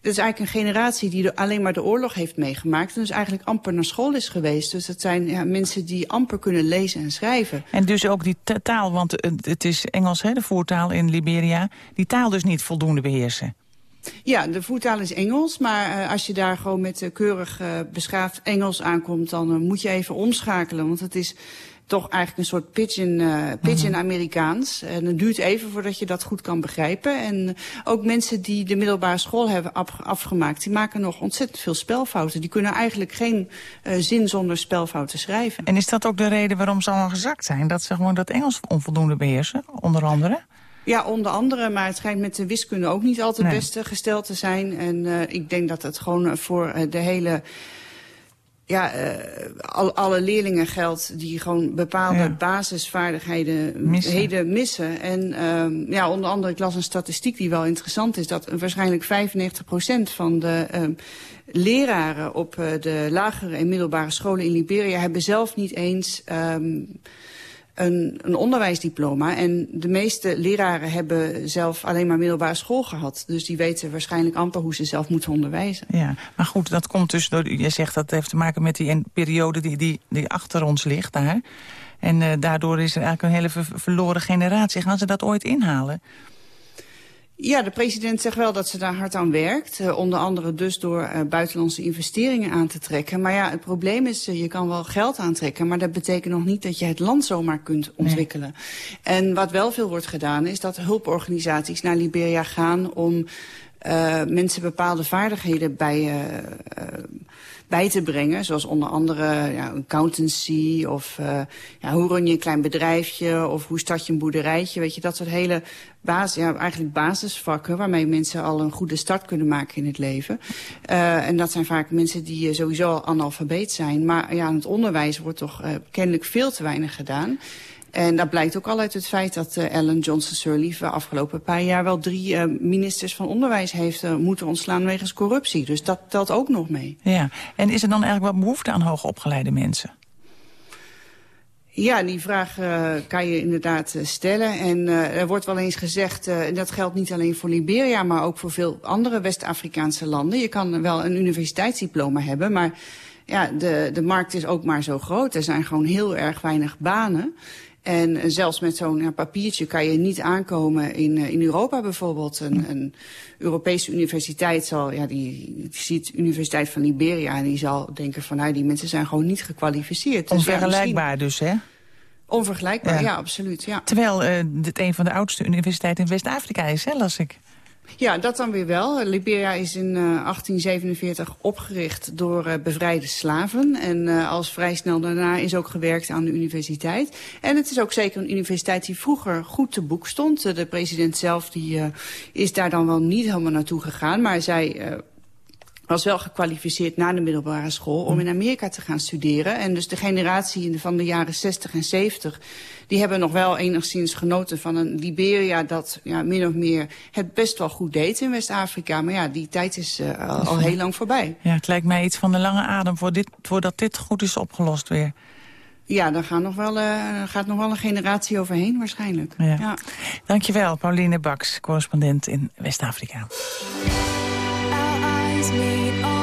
dat is eigenlijk een generatie die alleen maar de oorlog heeft meegemaakt. En dus eigenlijk amper naar school is geweest. Dus dat zijn ja, mensen die amper kunnen lezen en schrijven. En dus ook die taal, want het is Engels, hè, de voertaal in Liberia. Die taal dus niet voldoende beheersen. Ja, de voertaal is Engels, maar uh, als je daar gewoon met uh, keurig uh, beschaafd Engels aankomt... dan moet je even omschakelen, want het is toch eigenlijk een soort pidgin, uh, pidgin mm-hmm. Amerikaans. En het duurt even voordat je dat goed kan begrijpen. En ook mensen die de middelbare school hebben afgemaakt... die maken nog ontzettend veel spelfouten. Die kunnen eigenlijk geen uh, zin zonder spelfouten schrijven. En is dat ook de reden waarom ze allemaal gezakt zijn? Dat ze gewoon dat Engels onvoldoende beheersen, onder andere? Ja, onder andere, maar het schijnt met de wiskunde ook niet altijd nee. beste gesteld te zijn. En uh, ik denk dat het gewoon voor de hele ja, uh, al, alle leerlingen geldt die gewoon bepaalde ja. basisvaardigheden missen. Heden missen. En um, ja, onder andere, ik las een statistiek die wel interessant is... dat waarschijnlijk 95% van de um, leraren op de lagere en middelbare scholen in Liberia... hebben zelf niet eens... Um, een, een onderwijsdiploma. En de meeste leraren hebben zelf alleen maar middelbare school gehad. Dus die weten waarschijnlijk amper hoe ze zelf moeten onderwijzen. Ja, maar goed, dat komt dus door, je zegt dat heeft te maken met die periode die, die, achter ons ligt daar. En uh, daardoor is er eigenlijk een hele ver verloren generatie. Gaan ze dat ooit inhalen? Ja, de president zegt wel dat ze daar hard aan werkt. Uh, onder andere dus door uh, buitenlandse investeringen aan te trekken. Maar ja, het probleem is, uh, je kan wel geld aantrekken... maar dat betekent nog niet dat je het land zomaar kunt ontwikkelen. Nee. En wat wel veel wordt gedaan, is dat hulporganisaties naar Liberia gaan... om uh, mensen bepaalde vaardigheden bij, uh, uh, bij te brengen. Zoals onder andere ja, accountancy of ja, hoe run je een klein bedrijfje... of hoe start je een boerderijtje. Weet je, dat soort hele basis, ja, eigenlijk basisvakken... waarmee mensen al een goede start kunnen maken in het leven. en dat zijn vaak mensen die sowieso al analfabeet zijn. Maar ja, aan het onderwijs wordt toch kennelijk veel te weinig gedaan... En dat blijkt ook al uit het feit dat uh, Ellen Johnson Sirleaf... de afgelopen paar jaar wel drie uh, ministers van onderwijs heeft uh, moeten ontslaan wegens corruptie. Dus dat telt ook nog mee. Ja, en is er dan eigenlijk wat behoefte aan hoogopgeleide mensen? Ja, die vraag uh, kan je inderdaad uh, stellen. En uh, er wordt wel eens gezegd, en dat geldt niet alleen voor Liberia... maar ook voor veel andere West-Afrikaanse landen. Je kan wel een universiteitsdiploma hebben, maar ja, de, de markt is ook maar zo groot. Er zijn gewoon heel erg weinig banen. En zelfs met zo'n ja, papiertje kan je niet aankomen in, uh, in Europa bijvoorbeeld. Een, een, Europese universiteit zal, ja, die, die ziet de Universiteit van Liberia... en die zal denken van, nou, die mensen zijn gewoon niet gekwalificeerd. Dus Onvergelijkbaar ja, dus, hè? Onvergelijkbaar, ja, ja absoluut. Ja. Terwijl uh, dit een van de oudste universiteiten in West-Afrika is, hè, las ik. Ja, dat dan weer wel. Liberia is in uh, 1847 opgericht door uh, bevrijde slaven. En uh, als vrij snel daarna is ook gewerkt aan de universiteit. En het is ook zeker een universiteit die vroeger goed te boek stond. de president zelf die, is daar dan wel niet helemaal naartoe gegaan. Maar zij was wel gekwalificeerd na de middelbare school om in Amerika te gaan studeren. En dus de generatie van de jaren 60 en 70 die hebben nog wel enigszins genoten van een Liberia... dat ja, min of meer het best wel goed deed in West-Afrika. Maar ja, die tijd is uh, al, al heel lang voorbij. Ja, het lijkt mij iets van de lange adem voor dit, voordat dit goed is opgelost weer. Ja, daar gaat nog wel, uh, gaat nog wel een generatie overheen waarschijnlijk. Ja. ja. Dankjewel, Pauline Baks, correspondent in West-Afrika. always made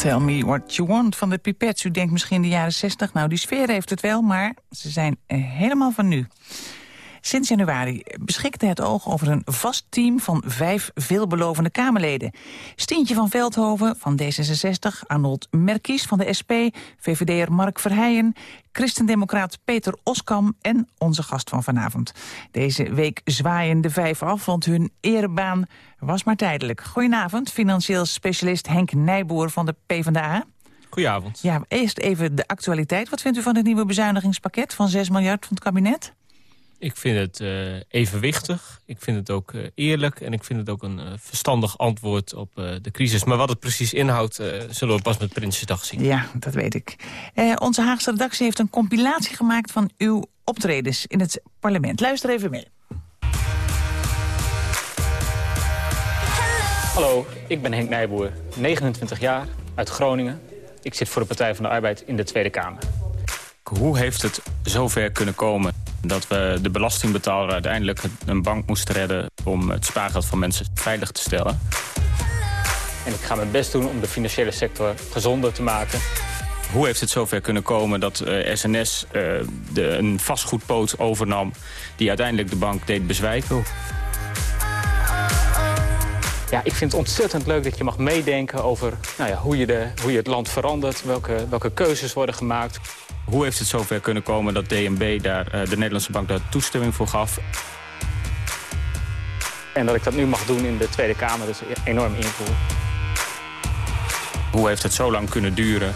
Tell Me What You Want van de Pipettes. U denkt misschien de jaren 60, nou die sfeer heeft het wel, maar ze zijn helemaal van nu. Sinds januari beschikte het oog over een vast team van vijf veelbelovende Kamerleden. Stientje van Veldhoven van D66, Arnold Merkies van de SP, VVD'er Mark Verheijen, christendemocraat Peter Oskam en onze gast van vanavond. Deze week zwaaien de vijf af, want hun erebaan was maar tijdelijk. Goedenavond, financieel specialist Henk Nijboer van de PvdA. Goedenavond. Ja, eerst even de actualiteit. Wat vindt u van het nieuwe bezuinigingspakket van 6 miljard van het kabinet? Ik vind het uh, evenwichtig, ik vind het ook uh, eerlijk... en ik vind het ook een uh, verstandig antwoord op de crisis. Maar wat het precies inhoudt, zullen we pas met Prinsjesdag zien. Ja, dat weet ik. onze Haagse redactie heeft een compilatie gemaakt... van uw optredens in het parlement. Luister even mee. Hallo, ik ben Henk Nijboer, 29 jaar, uit Groningen. Ik zit voor de Partij van de Arbeid in de Tweede Kamer. Hoe heeft het zover kunnen komen dat we de belastingbetaler uiteindelijk een bank moesten redden... om het spaargeld van mensen veilig te stellen? En ik ga mijn best doen om de financiële sector gezonder te maken. Hoe heeft het zover kunnen komen dat uh, SNS uh, de, een vastgoedpoot overnam... die uiteindelijk de bank deed bezwijken? Ja, ik vind het ontzettend leuk dat je mag meedenken over nou ja, hoe, je de, hoe je het land verandert... Welke, welke keuzes worden gemaakt. Hoe heeft het zover kunnen komen dat DNB daar, uh, de Nederlandse bank daar toestemming voor gaf? En dat ik dat nu mag doen in de Tweede Kamer, dus enorm invoer. Hoe heeft het zo lang kunnen duren?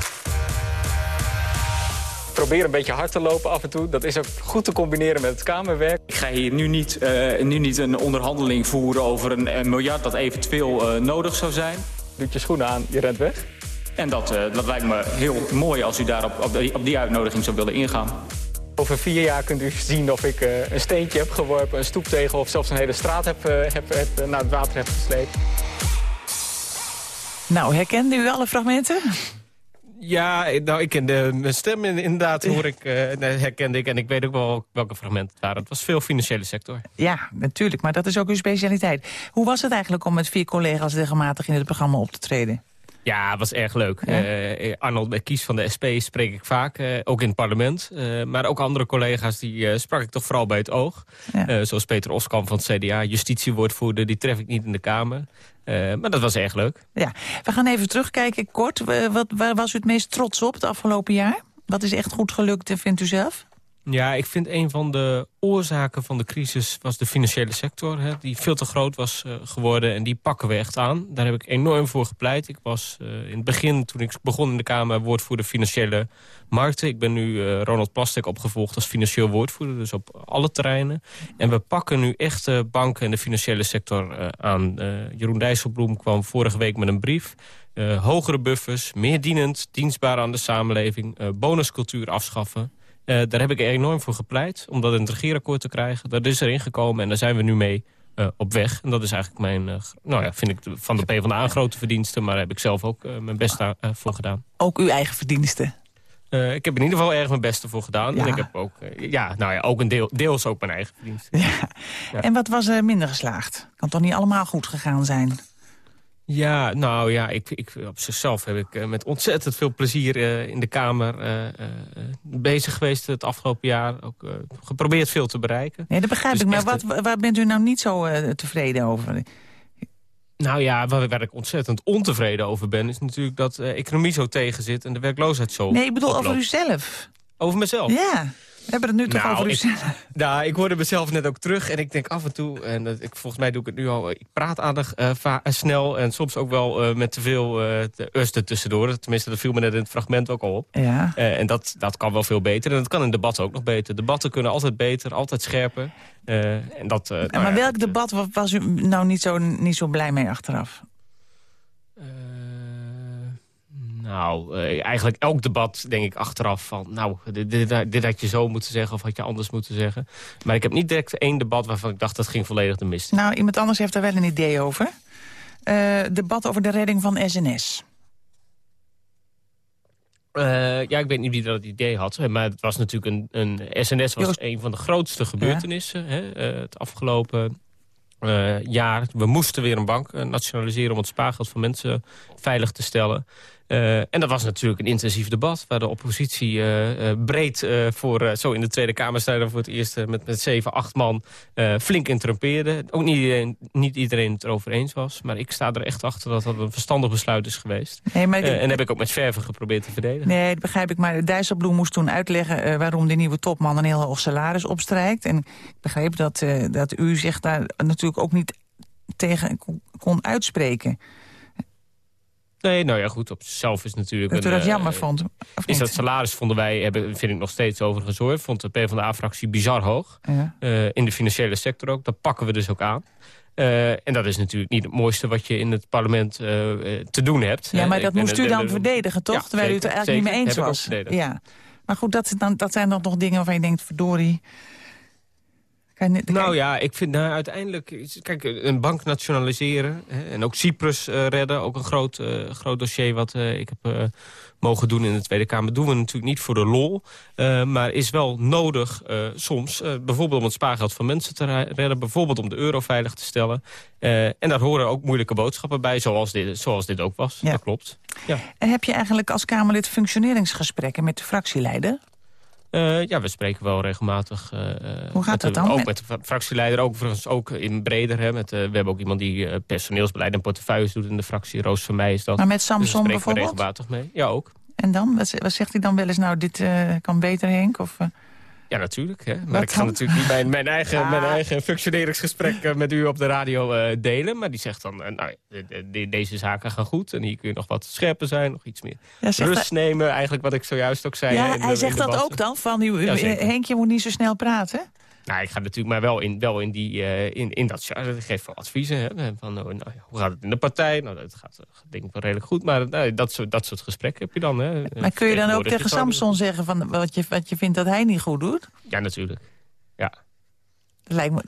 Probeer een beetje hard te lopen af en toe. Dat is ook goed te combineren met het kamerwerk. Ik ga hier nu niet, uh, nu niet een onderhandeling voeren over een, een miljard dat eventueel uh, nodig zou zijn. Doet je schoenen aan, je rent weg. En dat, uh, dat lijkt me heel mooi als u daar op, op, die, op die uitnodiging zou willen ingaan. Over vier jaar kunt u zien of ik uh, een steentje heb geworpen, een stoeptegel... of zelfs een hele straat heb, uh, heb, heb naar het water heb gesleept. Nou, herkende u alle fragmenten? Ja, nou, ik kende mijn stem inderdaad, *laughs* hoor ik, uh, herkende ik. En ik weet ook wel welke fragmenten het waren. Het was veel financiële sector. Ja, natuurlijk, maar dat is ook uw specialiteit. Hoe was het eigenlijk om met vier collega's regelmatig in het programma op te treden? Ja, het was erg leuk. Ja. Uh, Arnold Kies van de SP spreek ik vaak, uh, ook in het parlement. Uh, maar ook andere collega's, die sprak ik toch vooral bij het oog. Ja. zoals Peter Oskamp van het CDA, justitiewoordvoerder, die tref ik niet in de Kamer. maar dat was erg leuk. Ja, we gaan even terugkijken kort. Wat, waar was u het meest trots op het afgelopen jaar? Wat is echt goed gelukt, vindt u zelf? Ja, ik vind een van de oorzaken van de crisis was de financiële sector. Hè, die veel te groot was uh, geworden en die pakken we echt aan. Daar heb ik enorm voor gepleit. Ik was uh, in het begin, toen ik begon in de Kamer, woordvoerder financiële markten. Ik ben nu uh, Ronald Plastek opgevolgd als financieel woordvoerder, dus op alle terreinen. En we pakken nu echt de banken en de financiële sector aan. Jeroen Dijsselbloem kwam vorige week met een brief... hogere buffers, meer dienend, dienstbaar aan de samenleving... bonuscultuur afschaffen... Uh, daar heb ik enorm voor gepleit, om dat in het regeerakkoord te krijgen. Dat is erin gekomen en daar zijn we nu mee uh, op weg. En dat is eigenlijk mijn, uh, nou ja, vind ik van de PvdA een grote verdienste... maar daar heb ik zelf ook mijn best voor gedaan. Ook uw eigen verdienste? ik heb in ieder geval erg mijn beste voor gedaan. Ja. En ik heb ook, ja, nou ja, ook een deel, deels ook mijn eigen verdienste. Ja. ja. En wat was er minder geslaagd? Kan toch niet allemaal goed gegaan zijn? Ja, nou ja, ik, ik, op zichzelf heb ik uh, met ontzettend veel plezier uh, in de Kamer uh, bezig geweest het afgelopen jaar. Ook geprobeerd veel te bereiken. Nee, dat begrijp dus ik. Maar wat, waar bent u nou niet zo tevreden over? Nou ja, waar, waar, ik ontzettend ontevreden over ben... is natuurlijk dat de economie zo tegen zit en de werkloosheid zo Nee, ik bedoel oploopt. over uzelf. Over mezelf? Ja. We hebben het nu toch nou, over ik, nou, ik hoorde mezelf net ook terug en ik denk af en toe... en dat, ik, volgens mij doe ik het nu al... ik praat aardig uh, snel en soms ook wel uh, met te veel uh, te tussendoor. Tenminste, dat viel me net in het fragment ook al op. Ja. en dat, dat kan wel veel beter. En dat kan in debatten ook nog beter. Debatten kunnen altijd beter, altijd scherper. en dat, nou maar ja, welk debat was u nou niet zo, niet zo blij mee achteraf? Nou, uh, eigenlijk elk debat denk ik achteraf van... nou, dit, dit, dit, had je zo moeten zeggen of had je anders moeten zeggen. Maar ik heb niet direct één debat waarvan ik dacht... dat ging volledig de mist. Nou, iemand anders heeft daar wel een idee over. Uh, debat over de redding van SNS. Uh, ja, ik weet niet wie dat idee had. Maar het was natuurlijk een... een SNS was een van de grootste gebeurtenissen... Ja. Hè, het afgelopen uh, jaar. We moesten weer een bank nationaliseren om het spaargeld van mensen veilig te stellen. Uh, en dat was natuurlijk een intensief debat... waar de oppositie uh, uh, breed voor... zo in de Tweede Kamer zijn voor het eerst met, met zeven, acht man... flink interrumpeerde. Ook niet iedereen, niet iedereen het erover eens was. Maar ik sta er echt achter dat dat een verstandig besluit is geweest. Nee, maar en heb ik ook met verven geprobeerd te verdedigen. Nee, dat begrijp ik. Maar Dijsselbloem moest toen uitleggen... waarom de nieuwe topman een heel hoog salaris opstrijkt. En ik begreep dat, dat u zich daar natuurlijk ook niet tegen kon uitspreken. Nee, nou ja, goed, op zichzelf is natuurlijk... Dat u dat eh, jammer vond? Is dat salaris vonden wij, hebben, vind ik nog steeds overigens hoor... vond de PvdA-fractie bizar hoog. Ja. Eh, in de financiële sector ook. Dat pakken we dus ook aan. Eh, en dat is natuurlijk niet het mooiste wat je in het parlement te doen hebt. Ja, maar dat moest u dan verdedigen, toch? Ja, Terwijl u het er zeker, eigenlijk niet mee eens was. Ja. Maar goed, dat, dan, dat zijn dan nog dingen waarvan je denkt, verdorie... Kan Nou ja, ik vind nou, uiteindelijk... Kijk, een bank nationaliseren hè, en ook Cyprus eh, redden... ook een groot, eh, groot dossier wat eh, ik heb mogen doen in de Tweede Kamer... doen we natuurlijk niet voor de lol, maar is wel nodig soms... bijvoorbeeld om het spaargeld van mensen te re- redden... bijvoorbeeld om de euro veilig te stellen. En daar horen ook moeilijke boodschappen bij, zoals dit, zoals dit ook was. Dat klopt. Ja. En heb je eigenlijk als Kamerlid functioneringsgesprekken met de fractieleider? Eh, ja, we spreken wel regelmatig. eh, Hoe gaat dat de- dan? Ook Met- de fra- fractieleider, ook, overigens ook in breder. Hè, met, eh, we hebben ook iemand die personeelsbeleid en portefeuilles doet in de fractie. Roos van mij is dat. Maar met Dus daar Samson spreken we bijvoorbeeld? regelmatig mee. Ja, ook. En dan? Wat, zegt hij dan wel eens? Nou, dit kan beter, Henk? Of, Ja, natuurlijk. Hè. Maar Wat ik ga dan? natuurlijk niet mijn, mijn, eigen, Ah. mijn eigen functioneringsgesprek eh, met u op de radio eh, delen. Maar die zegt dan, eh, nou, de- de- de- deze zaken gaan goed. En hier kun je nog wat scherper zijn, nog iets meer Ja, rust nemen. Eigenlijk wat ik zojuist ook zei. ja, in hij zegt dat ook dan? Van, u, u- Ja, zeker. Henk, je moet niet zo snel praten? Nou, ik ga natuurlijk maar wel in, wel in, die, eh, in, in dat genre. Ik geef wel adviezen. Hè, van, oh, nou, hoe gaat het in de partij? Nou, dat gaat eh, denk ik wel redelijk goed. Maar nou, dat, soort, dat soort gesprekken heb je dan. Hè. Maar kun je dan ook tegen Samson zeggen van wat, je, wat je vindt dat hij niet goed doet? Ja, natuurlijk. Ja. Lijkt me...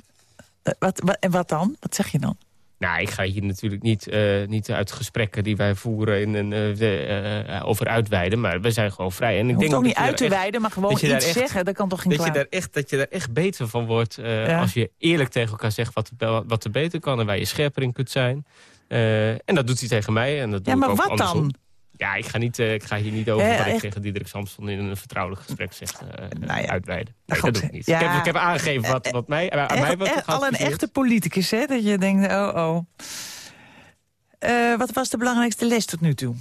Eh, Wat, wat, en wat dan? Wat zeg je dan? Nou, ik ga hier natuurlijk niet, eh, niet uit gesprekken die wij voeren in een, eh, eh, over uitweiden. Maar we zijn gewoon vrij. En ik Je denk ook niet uit te wijden, maar gewoon daar iets echt- zeggen. Dat kan toch geen dat je, daar echt, dat je daar echt beter van wordt Ja. als je eerlijk tegen elkaar zegt wat, er- wat er beter kan en waar je scherper in kunt zijn. En dat doet hij tegen mij. En dat doe Ja, maar ik ook wat andersom. dan? Ja, ik ga, niet, eh, ik ga hier niet over Eh, wat ik echt? tegen Diederik Samson in een vertrouwelijk gesprek zeg eh, uitweiden. Nee, goed, dat doe ik niet. ja. Ik, heb, ik heb aangegeven wat, wat mij, aan mij Echt- wordt echt al een echte politicus, hè? Dat je denkt, oh, oh. Eh, wat was de belangrijkste les tot nu toe?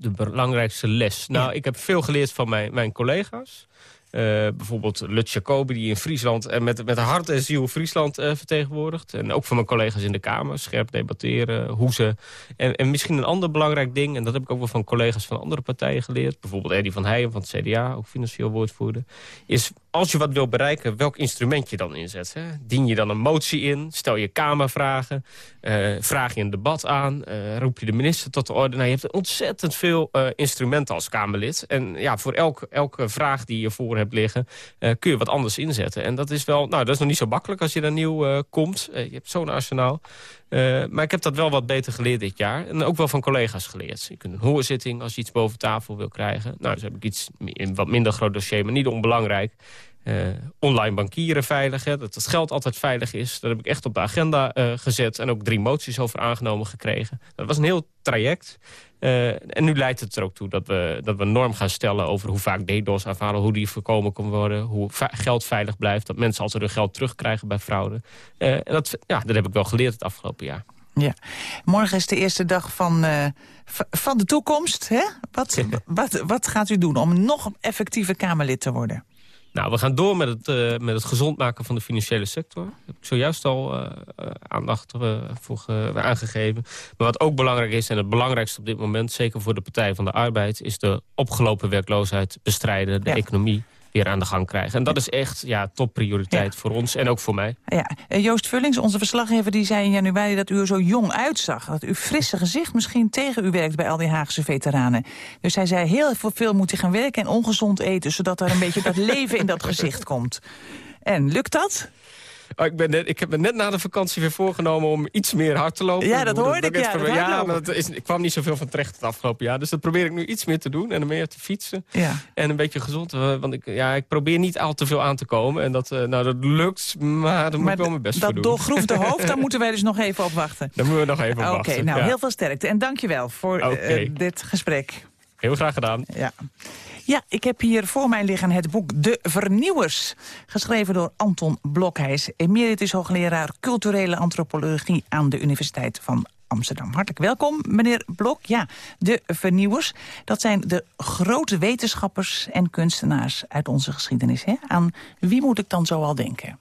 de belangrijkste les? Nou, ik heb veel geleerd van mijn, mijn collega's. Eh, bijvoorbeeld Lut Jacobi, die in Friesland en met, met hart en ziel Friesland eh, vertegenwoordigt. En ook van mijn collega's in de Kamer, scherp debatteren, hoezen. En, en misschien een ander belangrijk ding, en dat heb ik ook wel van collega's van andere partijen geleerd. Bijvoorbeeld Eddie van Heijen van het CDA, ook financieel woordvoerder. Is als je wat wil bereiken, welk instrument je dan inzet. Hè? Dien je dan een motie in? Stel je Kamervragen? eh, vraag je een debat aan? eh, roep je de minister tot de orde? Nou, je hebt ontzettend veel eh, instrumenten als Kamerlid. En ja, voor elke, elke vraag die je voor hebt liggen... kun je wat anders inzetten. En dat is wel, nou, dat is nog niet zo makkelijk als je daar nieuw komt. Je hebt zo'n arsenaal. Maar ik heb dat wel wat beter geleerd dit jaar. En ook wel van collega's geleerd. Je kunt een hoorzitting als je iets boven tafel wil krijgen. Nou, dus heb ik iets, een wat minder groot dossier, maar niet onbelangrijk. Eh, online bankieren veilig, hè, dat het geld altijd veilig is. Dat heb ik echt op de agenda eh, gezet. En ook drie moties over aangenomen gekregen. Dat was een heel traject. Eh, en nu leidt het er ook toe dat we, dat we een norm gaan stellen... over hoe vaak DDoS aanvallen, hoe die voorkomen kan worden... hoe geld veilig blijft, dat mensen altijd hun geld terugkrijgen bij fraude. En dat, ja, dat heb ik wel geleerd het afgelopen jaar. Ja. Morgen is de eerste dag van, van de toekomst. Hè? Wat, *laughs* wat, wat gaat u doen om nog effectiever Kamerlid te worden? Nou, we gaan door met het, eh, met het gezond maken van de financiële sector. Daar heb ik zojuist al eh, eh, aandacht voor ge- aangegeven. Maar wat ook belangrijk is, en het belangrijkste op dit moment... zeker voor de Partij van de Arbeid... is de opgelopen werkloosheid bestrijden, de Ja. economie weer aan de gang krijgen. En dat is echt ja, topprioriteit voor ons en ook voor mij. Ja. Eh, Joost Vullings, onze verslaggever, die zei in januari dat u er zo jong uitzag. Dat uw frisse gezicht misschien tegen u werkt bij al die Haagse veteranen. Dus hij zei heel veel moet hij gaan werken en ongezond eten... zodat er een beetje dat *laughs* leven in dat gezicht komt. En lukt dat? Oh, ik, ben net, ik heb me net na de vakantie weer voorgenomen om iets meer hard te lopen. Ja, dat hoorde ik, ja, dat ja, maar dat is, ik kwam niet zoveel van terecht het afgelopen jaar. Dus dat probeer ik nu iets meer te doen en meer te fietsen. Ja. En een beetje gezond. eh, Want ik, ja, ik probeer niet al te veel aan te komen. En dat, eh, nou, dat lukt, maar daar moet ik wel mijn best dat voor doen. doorgroefde *laughs* hoofd, daar moeten wij dus nog even op wachten. Daar moeten we nog even op Oké, wachten. nou, ja. heel veel sterkte. En dankjewel voor eh, Oké. dit gesprek. Heel graag gedaan. Ja. Ja, ik heb hier voor mij liggen het boek De Vernieuwers. Geschreven door Anton Blok. Hij is emeritus hoogleraar culturele antropologie aan de Universiteit van Amsterdam. Hartelijk welkom, meneer Blok. Ja, De Vernieuwers, dat zijn de grote wetenschappers en kunstenaars uit onze geschiedenis. Hè? Aan wie moet ik dan zo al denken?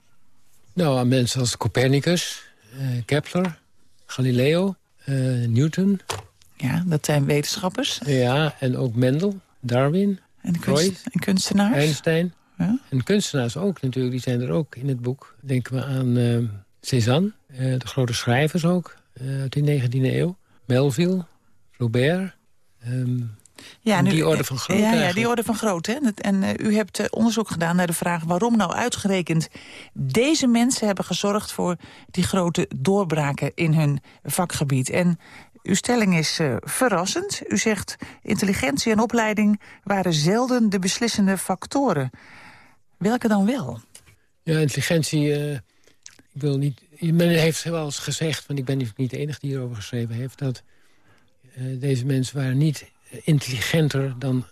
Nou, aan mensen als Copernicus, eh, Kepler, Galileo, eh, Newton, Ja, dat zijn wetenschappers. Ja, en ook Mendel, Darwin, en, en kunstenaars. Einstein. Ja? En kunstenaars ook natuurlijk, die zijn er ook in het boek. Denken we aan uh, Cézanne, uh, de grote schrijvers ook, uh, uit de 19e eeuw. Melville, Flaubert. Um, ja, nu, die orde van grootte Ja, ja die orde van grootte. Hè? En uh, u hebt onderzoek gedaan naar de vraag waarom nou uitgerekend deze mensen hebben gezorgd voor die grote doorbraken in hun vakgebied. En uw stelling is uh, verrassend. U zegt intelligentie en opleiding waren zelden de beslissende factoren. Welke dan wel? Ja, intelligentie... Uh, ik wil niet... Men heeft wel eens gezegd, want ik ben niet de enige die hierover geschreven heeft... dat uh, deze mensen waren niet intelligenter dan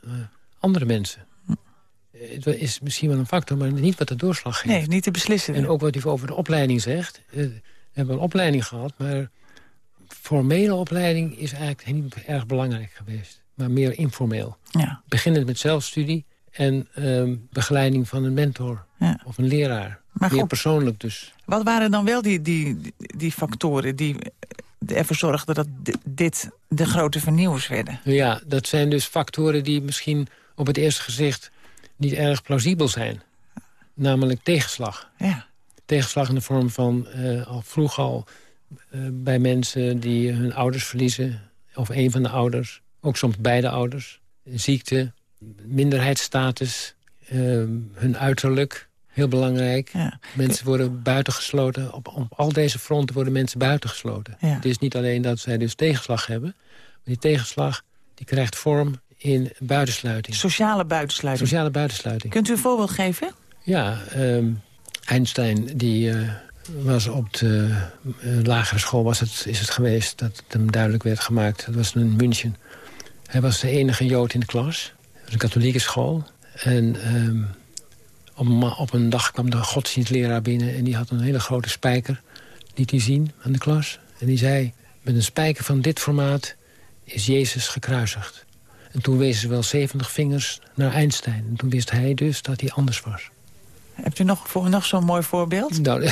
andere mensen. Het is misschien wel een factor, maar niet wat de doorslag geeft. Nee, niet te beslissen. En ook wat u over de opleiding zegt. We hebben een opleiding gehad, maar formele opleiding is eigenlijk niet erg belangrijk geweest. Maar meer informeel. Ja. Beginnend met zelfstudie en um, begeleiding van een mentor ja. of een leraar. Maar meer goed, persoonlijk dus. Wat waren dan wel die, die, die factoren die ervoor zorgden dat dit de grote vernieuwers werden? Ja, dat zijn dus factoren die misschien op het eerste gezicht niet erg plausibel zijn. Namelijk tegenslag. Ja. Tegenslag in de vorm van uh, al vroeg al bij mensen die hun ouders verliezen. Of een van de ouders. Ook soms beide ouders. Ziekte, minderheidsstatus, uh, hun uiterlijk. Heel belangrijk. Ja. Mensen worden buitengesloten. Op, op al deze fronten worden mensen buitengesloten. Ja. Het is niet alleen dat zij dus tegenslag hebben. Maar die tegenslag die krijgt vorm in buitensluiting. Sociale buitensluiting. Sociale buitensluiting. Kunt u een voorbeeld geven? Ja, um, Einstein die uh, was op de uh, lagere school was het, is het geweest dat het hem duidelijk werd gemaakt. Dat was in München. Hij was de enige Jood in de klas. Het was een katholieke school. En um, op, op, een dag kwam de godsdienstleraar binnen... en die had een hele grote spijker, liet hij zien aan de klas. En die zei, met een spijker van dit formaat is Jezus gekruisigd. En toen wezen ze wel 70 vingers naar Einstein. En toen wist hij dus dat hij anders was. Hebt u nog, voor, nog zo'n mooi voorbeeld? Nou, *laughs*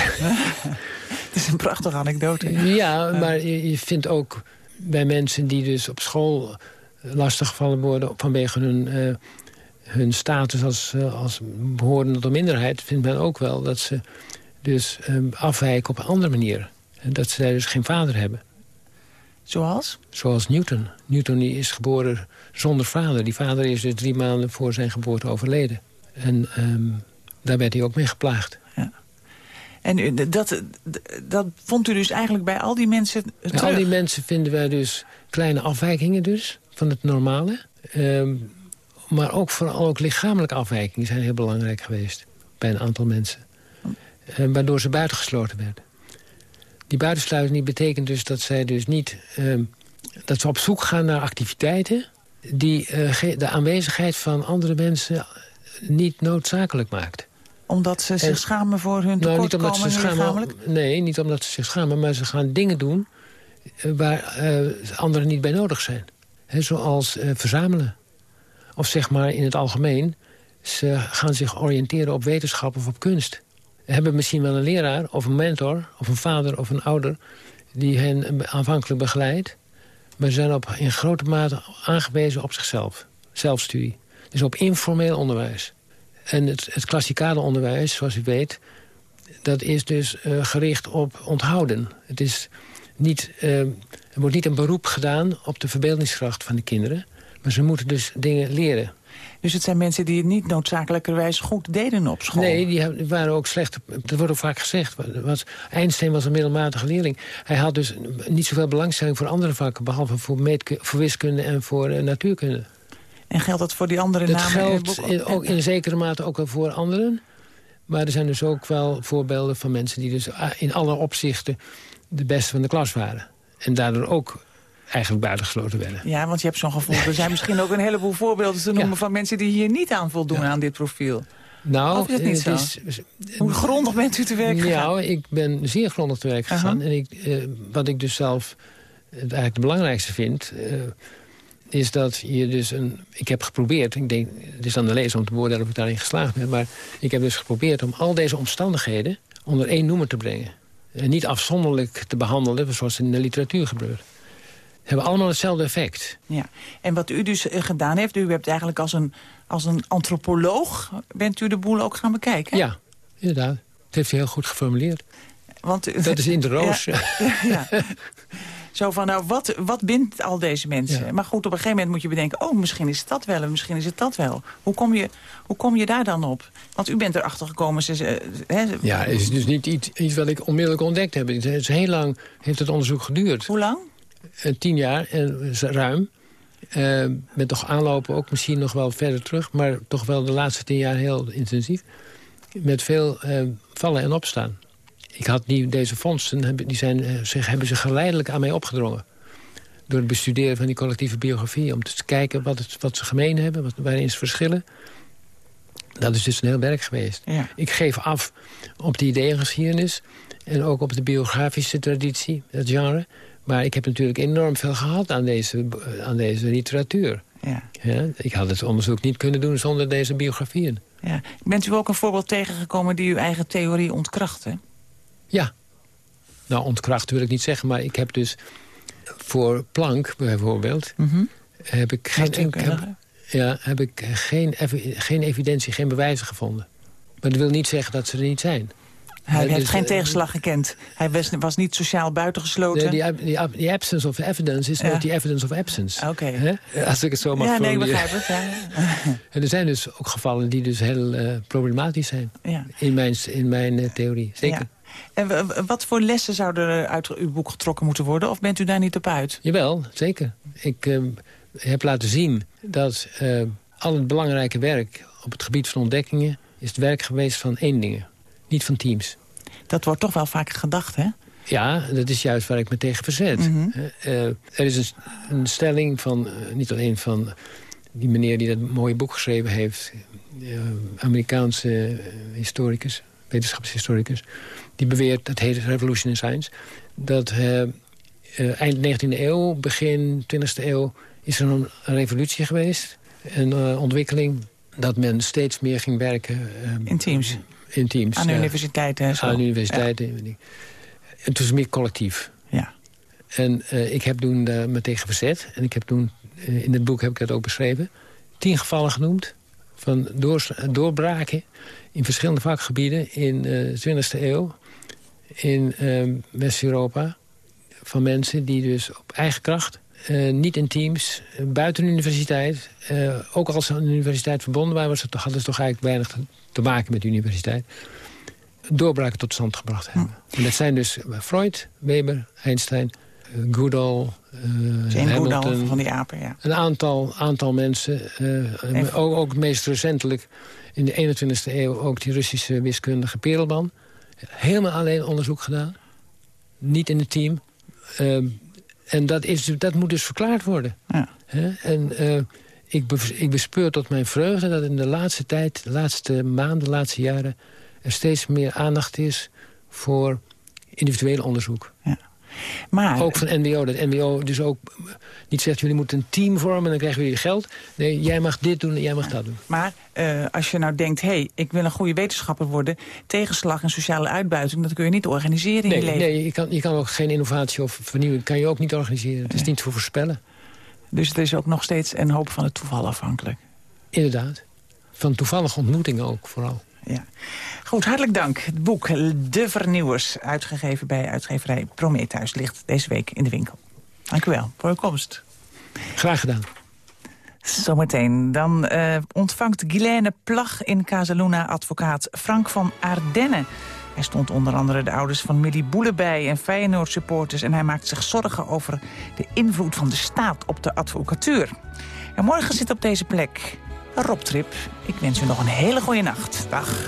Het is een prachtige anekdote. Ja, maar je, je vindt ook bij mensen die dus op school lastiggevallen worden... vanwege hun, uh, hun status als, uh, als behorende tot minderheid... vindt men ook wel dat ze dus um, afwijken op een andere manier. En dat ze dus geen vader hebben. Zoals? Zoals Newton. Newton is geboren zonder vader. Die vader is dus drie maanden voor zijn geboorte overleden. En um, daar werd hij ook mee geplaagd. Ja. En dat, dat vond u dus eigenlijk bij al die mensen terug? Bij al die mensen vinden wij dus kleine afwijkingen dus, van het normale. Um, maar ook vooral ook lichamelijke afwijkingen zijn heel belangrijk geweest. Bij een aantal mensen. Um, waardoor ze buitengesloten werden. Die buitensluiting die betekent dus dat zij dus niet... Um, dat ze op zoek gaan naar activiteiten... die uh, de aanwezigheid van andere mensen niet noodzakelijk maakt. Omdat ze zich en, schamen voor hun nou, lichamelijk? Nee, niet omdat ze zich schamen, maar ze gaan dingen doen... Uh, waar uh, anderen niet bij nodig zijn. He, zoals verzamelen. Of zeg maar in het algemeen... ze gaan zich oriënteren op wetenschap of op kunst hebben misschien wel een leraar of een mentor... of een vader of een ouder die hen aanvankelijk begeleidt... maar ze zijn op, in grote mate aangewezen op zichzelf. Zelfstudie. Dus op informeel onderwijs. En het, het klassikale onderwijs, zoals u weet... dat is dus uh, gericht op onthouden. Het is niet, uh, er wordt niet een beroep gedaan op de verbeeldingskracht van de kinderen... maar ze moeten dus dingen leren. Dus het zijn mensen die het niet noodzakelijkerwijs goed deden op school? Nee, die waren ook slecht. Dat wordt ook vaak gezegd. Was, Einstein was een middelmatige leerling. Hij had dus niet zoveel belangstelling voor andere vakken... behalve voor, voor wiskunde en voor uh, natuurkunde. En geldt dat voor die andere dat namen? geldt in, ook in zekere mate ook voor anderen. Maar er zijn dus ook wel voorbeelden van mensen... die dus in alle opzichten de beste van de klas waren. En daardoor ook eigenlijk buitengesloten werden. Ja, want je hebt zo'n gevoel. Er zijn misschien ook een heleboel voorbeelden te noemen... Ja. van mensen die hier niet aan voldoen ja. aan dit profiel. Nou, of is het niet zo? Is, Hoe grondig bent u te werk gegaan? Nou, ik ben zeer grondig te werk gegaan. Uh -huh. En ik, uh, wat ik dus zelf eigenlijk het belangrijkste vind... Uh, is dat je dus een... Ik heb geprobeerd, ik denk, het is aan de lezer om te beoordelen of ik daarin geslaagd ben... maar ik heb dus geprobeerd om al deze omstandigheden onder één noemer te brengen. En niet afzonderlijk te behandelen, zoals in de literatuur gebeurt. hebben allemaal hetzelfde effect. Ja. En wat u dus eh, gedaan heeft, u hebt eigenlijk als een, als een antropoloog... bent u de boel ook gaan bekijken? Ja, inderdaad. Dat heeft u heel goed geformuleerd. Want, dat is in de *laughs* roos. Ja, ja. *laughs* Zo van, nou, wat, wat bindt al deze mensen? Maar goed, op een gegeven moment moet je bedenken... oh, misschien is het dat wel en misschien is het dat wel. Hoe kom je, hoe kom je daar dan op? Want u bent erachter gekomen... Ze, hè, ja, het is dus niet iets, iets wat ik onmiddellijk ontdekt heb. Het is heel lang heeft het onderzoek geduurd. Hoe lang? Uh, tien jaar, en ruim. Uh, met toch aanlopen ook misschien nog wel verder terug... maar toch wel de laatste tien jaar heel intensief. Met veel vallen en opstaan ik had die, deze fondsen die zijn, eh, zich, hebben zich geleidelijk aan mij opgedrongen. Door het bestuderen van die collectieve biografie. Om te kijken wat, het, wat ze gemeen hebben, wat, waarin ze verschillen. Dat is dus een heel werk geweest. Ja. Ik geef af op de ideeëngeschiedenis. En ook op de biografische traditie, het genre. Maar ik heb natuurlijk enorm veel gehad aan deze, aan deze literatuur. Ja. Ja, ik had het onderzoek niet kunnen doen zonder deze biografieën. Ja. Bent u ook een voorbeeld tegengekomen die uw eigen theorie ontkrachtte? Ja. Nou, ontkracht wil ik niet zeggen, maar ik heb dus voor Planck bijvoorbeeld... Mhm. heb ik geen, heb, ja, heb ik geen, geen evidentie, geen bewijzen gevonden. Maar dat wil niet zeggen dat ze er niet zijn. Hij heeft dus, geen tegenslag gekend. Hij was, was niet sociaal buitengesloten. Die, die, die, absence of evidence is ja. not the evidence of absence. Oké. Als ik het zo mag Ja, nee, ik begrijp het. Ja. *laughs* en er zijn dus ook gevallen die dus heel uh, problematisch zijn. Ja. In mijn, in mijn uh, theorie, zeker. En wat voor lessen zouden er uit uw boek getrokken moeten worden? Of bent u daar niet op uit? Jawel, zeker. Ik uh, heb laten zien dat uh, al het belangrijke werk... op het gebied van ontdekkingen... is het werk geweest van eenlingen, niet van teams. Dat wordt toch wel vaak gedacht, hè? Ja, dat is juist waar ik me tegen verzet. Mm -hmm. uh, er is een, een stelling van, niet alleen van die meneer die dat mooie boek geschreven heeft... Amerikaanse historicus, wetenschapshistoricus die beweert, dat heet Revolution in Science... dat uh, eind 19e eeuw, begin 20e eeuw... is er een, revolutie geweest, een uh, ontwikkeling... dat men steeds meer ging werken... in teams? In teams, Aan de universiteiten en zo? Aan de universiteiten. Ja. Het was meer collectief. Ja. En ik heb toen daar me tegen verzet. En ik heb toen, in het boek heb ik dat ook beschreven... tien gevallen genoemd van door, doorbraken in verschillende vakgebieden in de 20e eeuw in uh, West-Europa... van mensen die dus op eigen kracht, uh, niet in teams, uh, buiten de universiteit... Uh, ook als ze aan de universiteit verbonden waren... Was het, hadden ze toch eigenlijk weinig te maken met de universiteit... doorbraken tot stand gebracht hebben. Hm. En dat zijn dus Freud, Weber, Einstein, Goodall... Goodall van die apen, ja. Een aantal, aantal mensen, ook, ook meest recentelijk... in de 21e eeuw ook die Russische wiskundige Perelman helemaal alleen onderzoek gedaan. Niet in het team. Uh, en dat, is, dat moet dus verklaard worden. Ja. En uh, ik, be, ik bespeur tot mijn vreugde dat in de laatste tijd... de laatste maanden, de laatste jaren... er steeds meer aandacht is voor individueel onderzoek. Ja. Maar, ook van NWO. Dat NWO dus ook niet zegt, jullie moeten een team vormen... en dan krijgen jullie geld. Nee, jij mag dit doen en jij mag dat doen. Maar uh, als je nou denkt, hé, hey, ik wil een goede wetenschapper worden... tegenslag en sociale uitbuiting, dat kun je niet organiseren in nee, je leven. Nee, je kan, je kan ook geen innovatie of vernieuwing... kan je ook niet organiseren. Het is niet voor voorspellen. Dus het is ook nog steeds een hoop van het toeval afhankelijk. Inderdaad. Van toevallige ontmoetingen ook, vooral. Ja. Goed, hartelijk dank. Het boek De Vernieuwers, uitgegeven bij uitgeverij Prometheus... ligt deze week in de winkel. Dank u wel voor uw komst. Graag gedaan. Zometeen. Dan uh, ontvangt Guilaine Plag in Casaluna advocaat Frank van Ardenne. Hij stond onder andere de ouders van Millie Boele bij en Feyenoord supporters... en hij maakt zich zorgen over de invloed van de staat op de advocatuur. En morgen zit op deze plek Rob Trip. Ik wens u nog een hele goede nacht. Dag.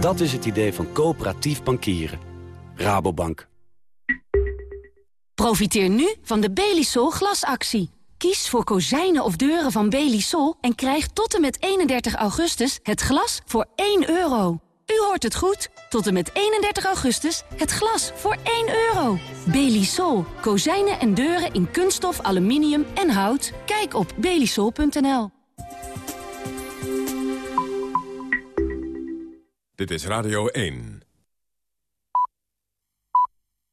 Dat is het idee van coöperatief bankieren. Rabobank. Profiteer nu van de Belisol glasactie. Kies voor kozijnen of deuren van Belisol en krijg tot en met 31 augustus het glas voor 1 euro. U hoort het goed. Tot en met 31 augustus het glas voor 1 euro. Belisol. Kozijnen en deuren in kunststof, aluminium en hout. Kijk op belisol.nl. Dit is Radio 1.